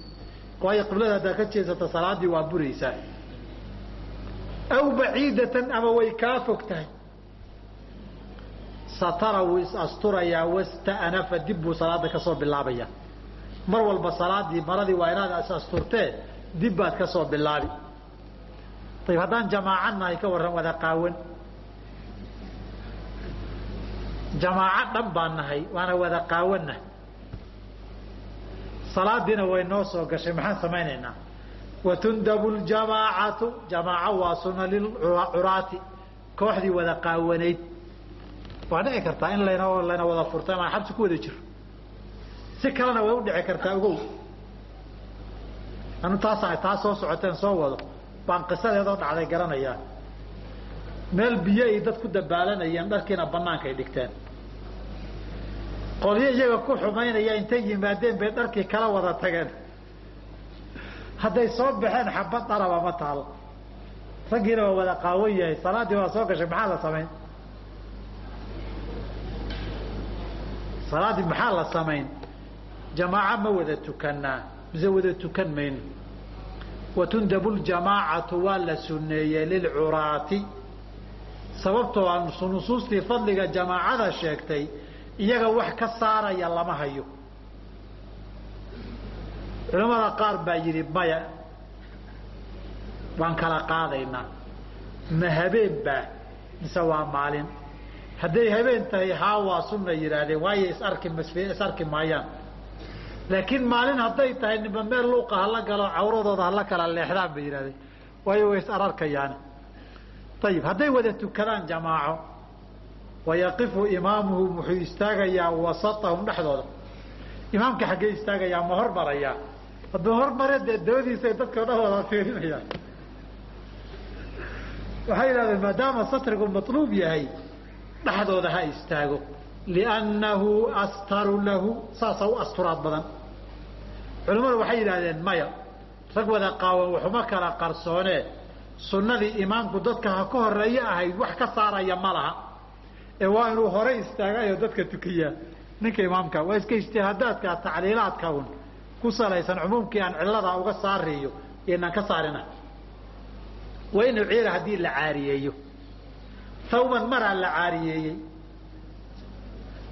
waayo qiblada haddaad ka jeedsata salaadii waa buraysaa. Aw baciidatan ama way kaa fog tahay. Satara wuu is asturayaa wasta'nafa dib buu salaada ka soo bilaabaya. Mar walba salaadii maradii waa inaad is asturtee dib baad ka soo bilaabi. Ayib haddaan jamaaco nahay ka warran wada qaawan jamaaco dhan baan nahay waana wada qaawanna salaadiina way noo soo gashay maxaan samaynaynaa? Watundabu ljamaacatu jamaaco waa sunna lilcuraati kooxdii wada qaawanayd. Waa dhici kartaa in layna layna wada furtay amaan xabsi ku wada jiro. Si kalena way u dhici kartaa ogow anu taasa taa soo socoteen soo wado. Baan qisadeedoo dhacday garanayaa meel biyo ay dad ku dabaalanayeen dharkiina bannaankay dhigteen qolyo iyaga ku xumaynaya intay yimaadeen bay dharkii kala wada tageen. Hadday soo baxeen xabad dharaba ma taalo raggiina waa wada qaawan yahay. Salaaddii waa soo gashay maxaa la samayn? Salaaddii maxaa la samayn? Jamaaco ma wada tukanaa mise wada tukan mayno? Watundabu ljamaacatu waa la sunneeyey lilcuraati sababtoo a nusuustii fadliga jamaacada sheegtay iyaga wax ka saaraya lama hayo. Culamada qaar baa yidhi maya waan kala qaadaynaa. Ma habeen baa mise waa maalin? Hadday habeen tahay haa waa sunna yidhaahdeen. Waayo isarki is arki maayaan. Laakiin maalin hadday tahay nimba meel luuqa hala galo cawradooda hala kala leexdaan bay yidhahdeen waayo way is ararkayaani ayib hadday wada tukadaan jamaaco wayaqifu imaamuhu wuxuu istaagayaa wasatahum dhexdooda. Imaamka xaggee istaagayaa ma hormarayaa. Hadduu hormare dee dabadiisay dadka dhan wada fiirinayaan. Waxay yidhahdeen maadaama satrigu matluub yahay dhexdooda ha istaago. Liannahu astaru lahu saasa u asturaad badan. Culimmadu waxay yidhahdeen maya rag wada qaawan waxuma kala qarsoonee sunnadii imaamku dadka ha ka horeeyo ahayd wax ka saaraya ma laha ee waa inuu hore istaagayo dadka tukiyaa ninka imaamka waa iska ijtihaadaadka tacliilaadka un ku salaysan cumuumkii aan cilladaa uga saariyo inaan ka saarina. Waa inuu ciila haddii la caariyeeyo. Thawban maraa la caariyeeyey.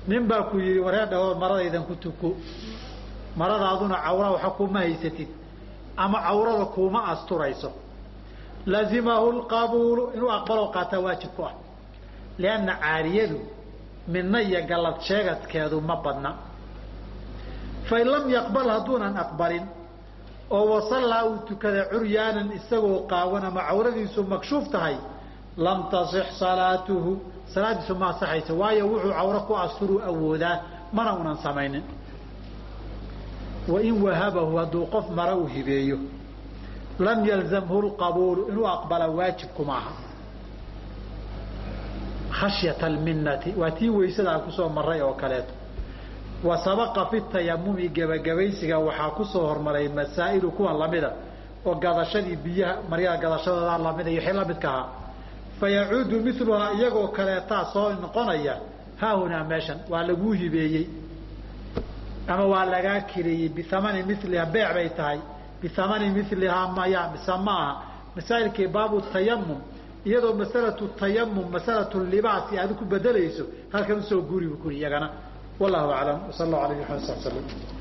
Nin baa ku yidhi waree dhawood maradaydan ku tuko maradaaduna cawra waxa kuma haysatid. Ama cawrada kuuma asturayso. Lazimahu lqabuulu inuu aqbaloo qaataa waajib ku ah lianna caariyadu midna iyo sheegadkeedu ma badna fain lam yaqbal hadduunan aqbalin oo wasallaa uu tukada curyaanan isagoo qaawan ama makshuuf tahay lam tasix salaatuhu salaadiisu ma asaxaysa waayo wuxuu cawro ku asturuu awoodaa mana unan samaynin wain wahabahu hadduu qof mara u hibeeyo lam yalzamhu lqabuulu inuu aqbala waajibkuma aha khashyata alminnati waa tii weysada aan ku soo maray oo kaleeto. Wa sabaqa fi tayamumi gebagabaysiga waxaa ku soo hormaray masaa'ilu kuwa lamida oo gadashadii biyaha maryaha gadashadooda lamida iyo wixii lamidka ahaa. Fayacuudu miluhaa iyagoo kaleetaa soo noqonaya haahunaa meeshan waa laguu hibeeyey. Ama waa lagaa kireeyey biamani miliha beec bay tahay. Biamani milihaa maya mise ma aha. Masaa'ilkii baabu tayamum iyadoo masalatu tayamum masalatu libaasi aad ku bedelayso halkan u soo guuri bu kuri iyagana wallahu aclam wsal allahu alayh waali sab slam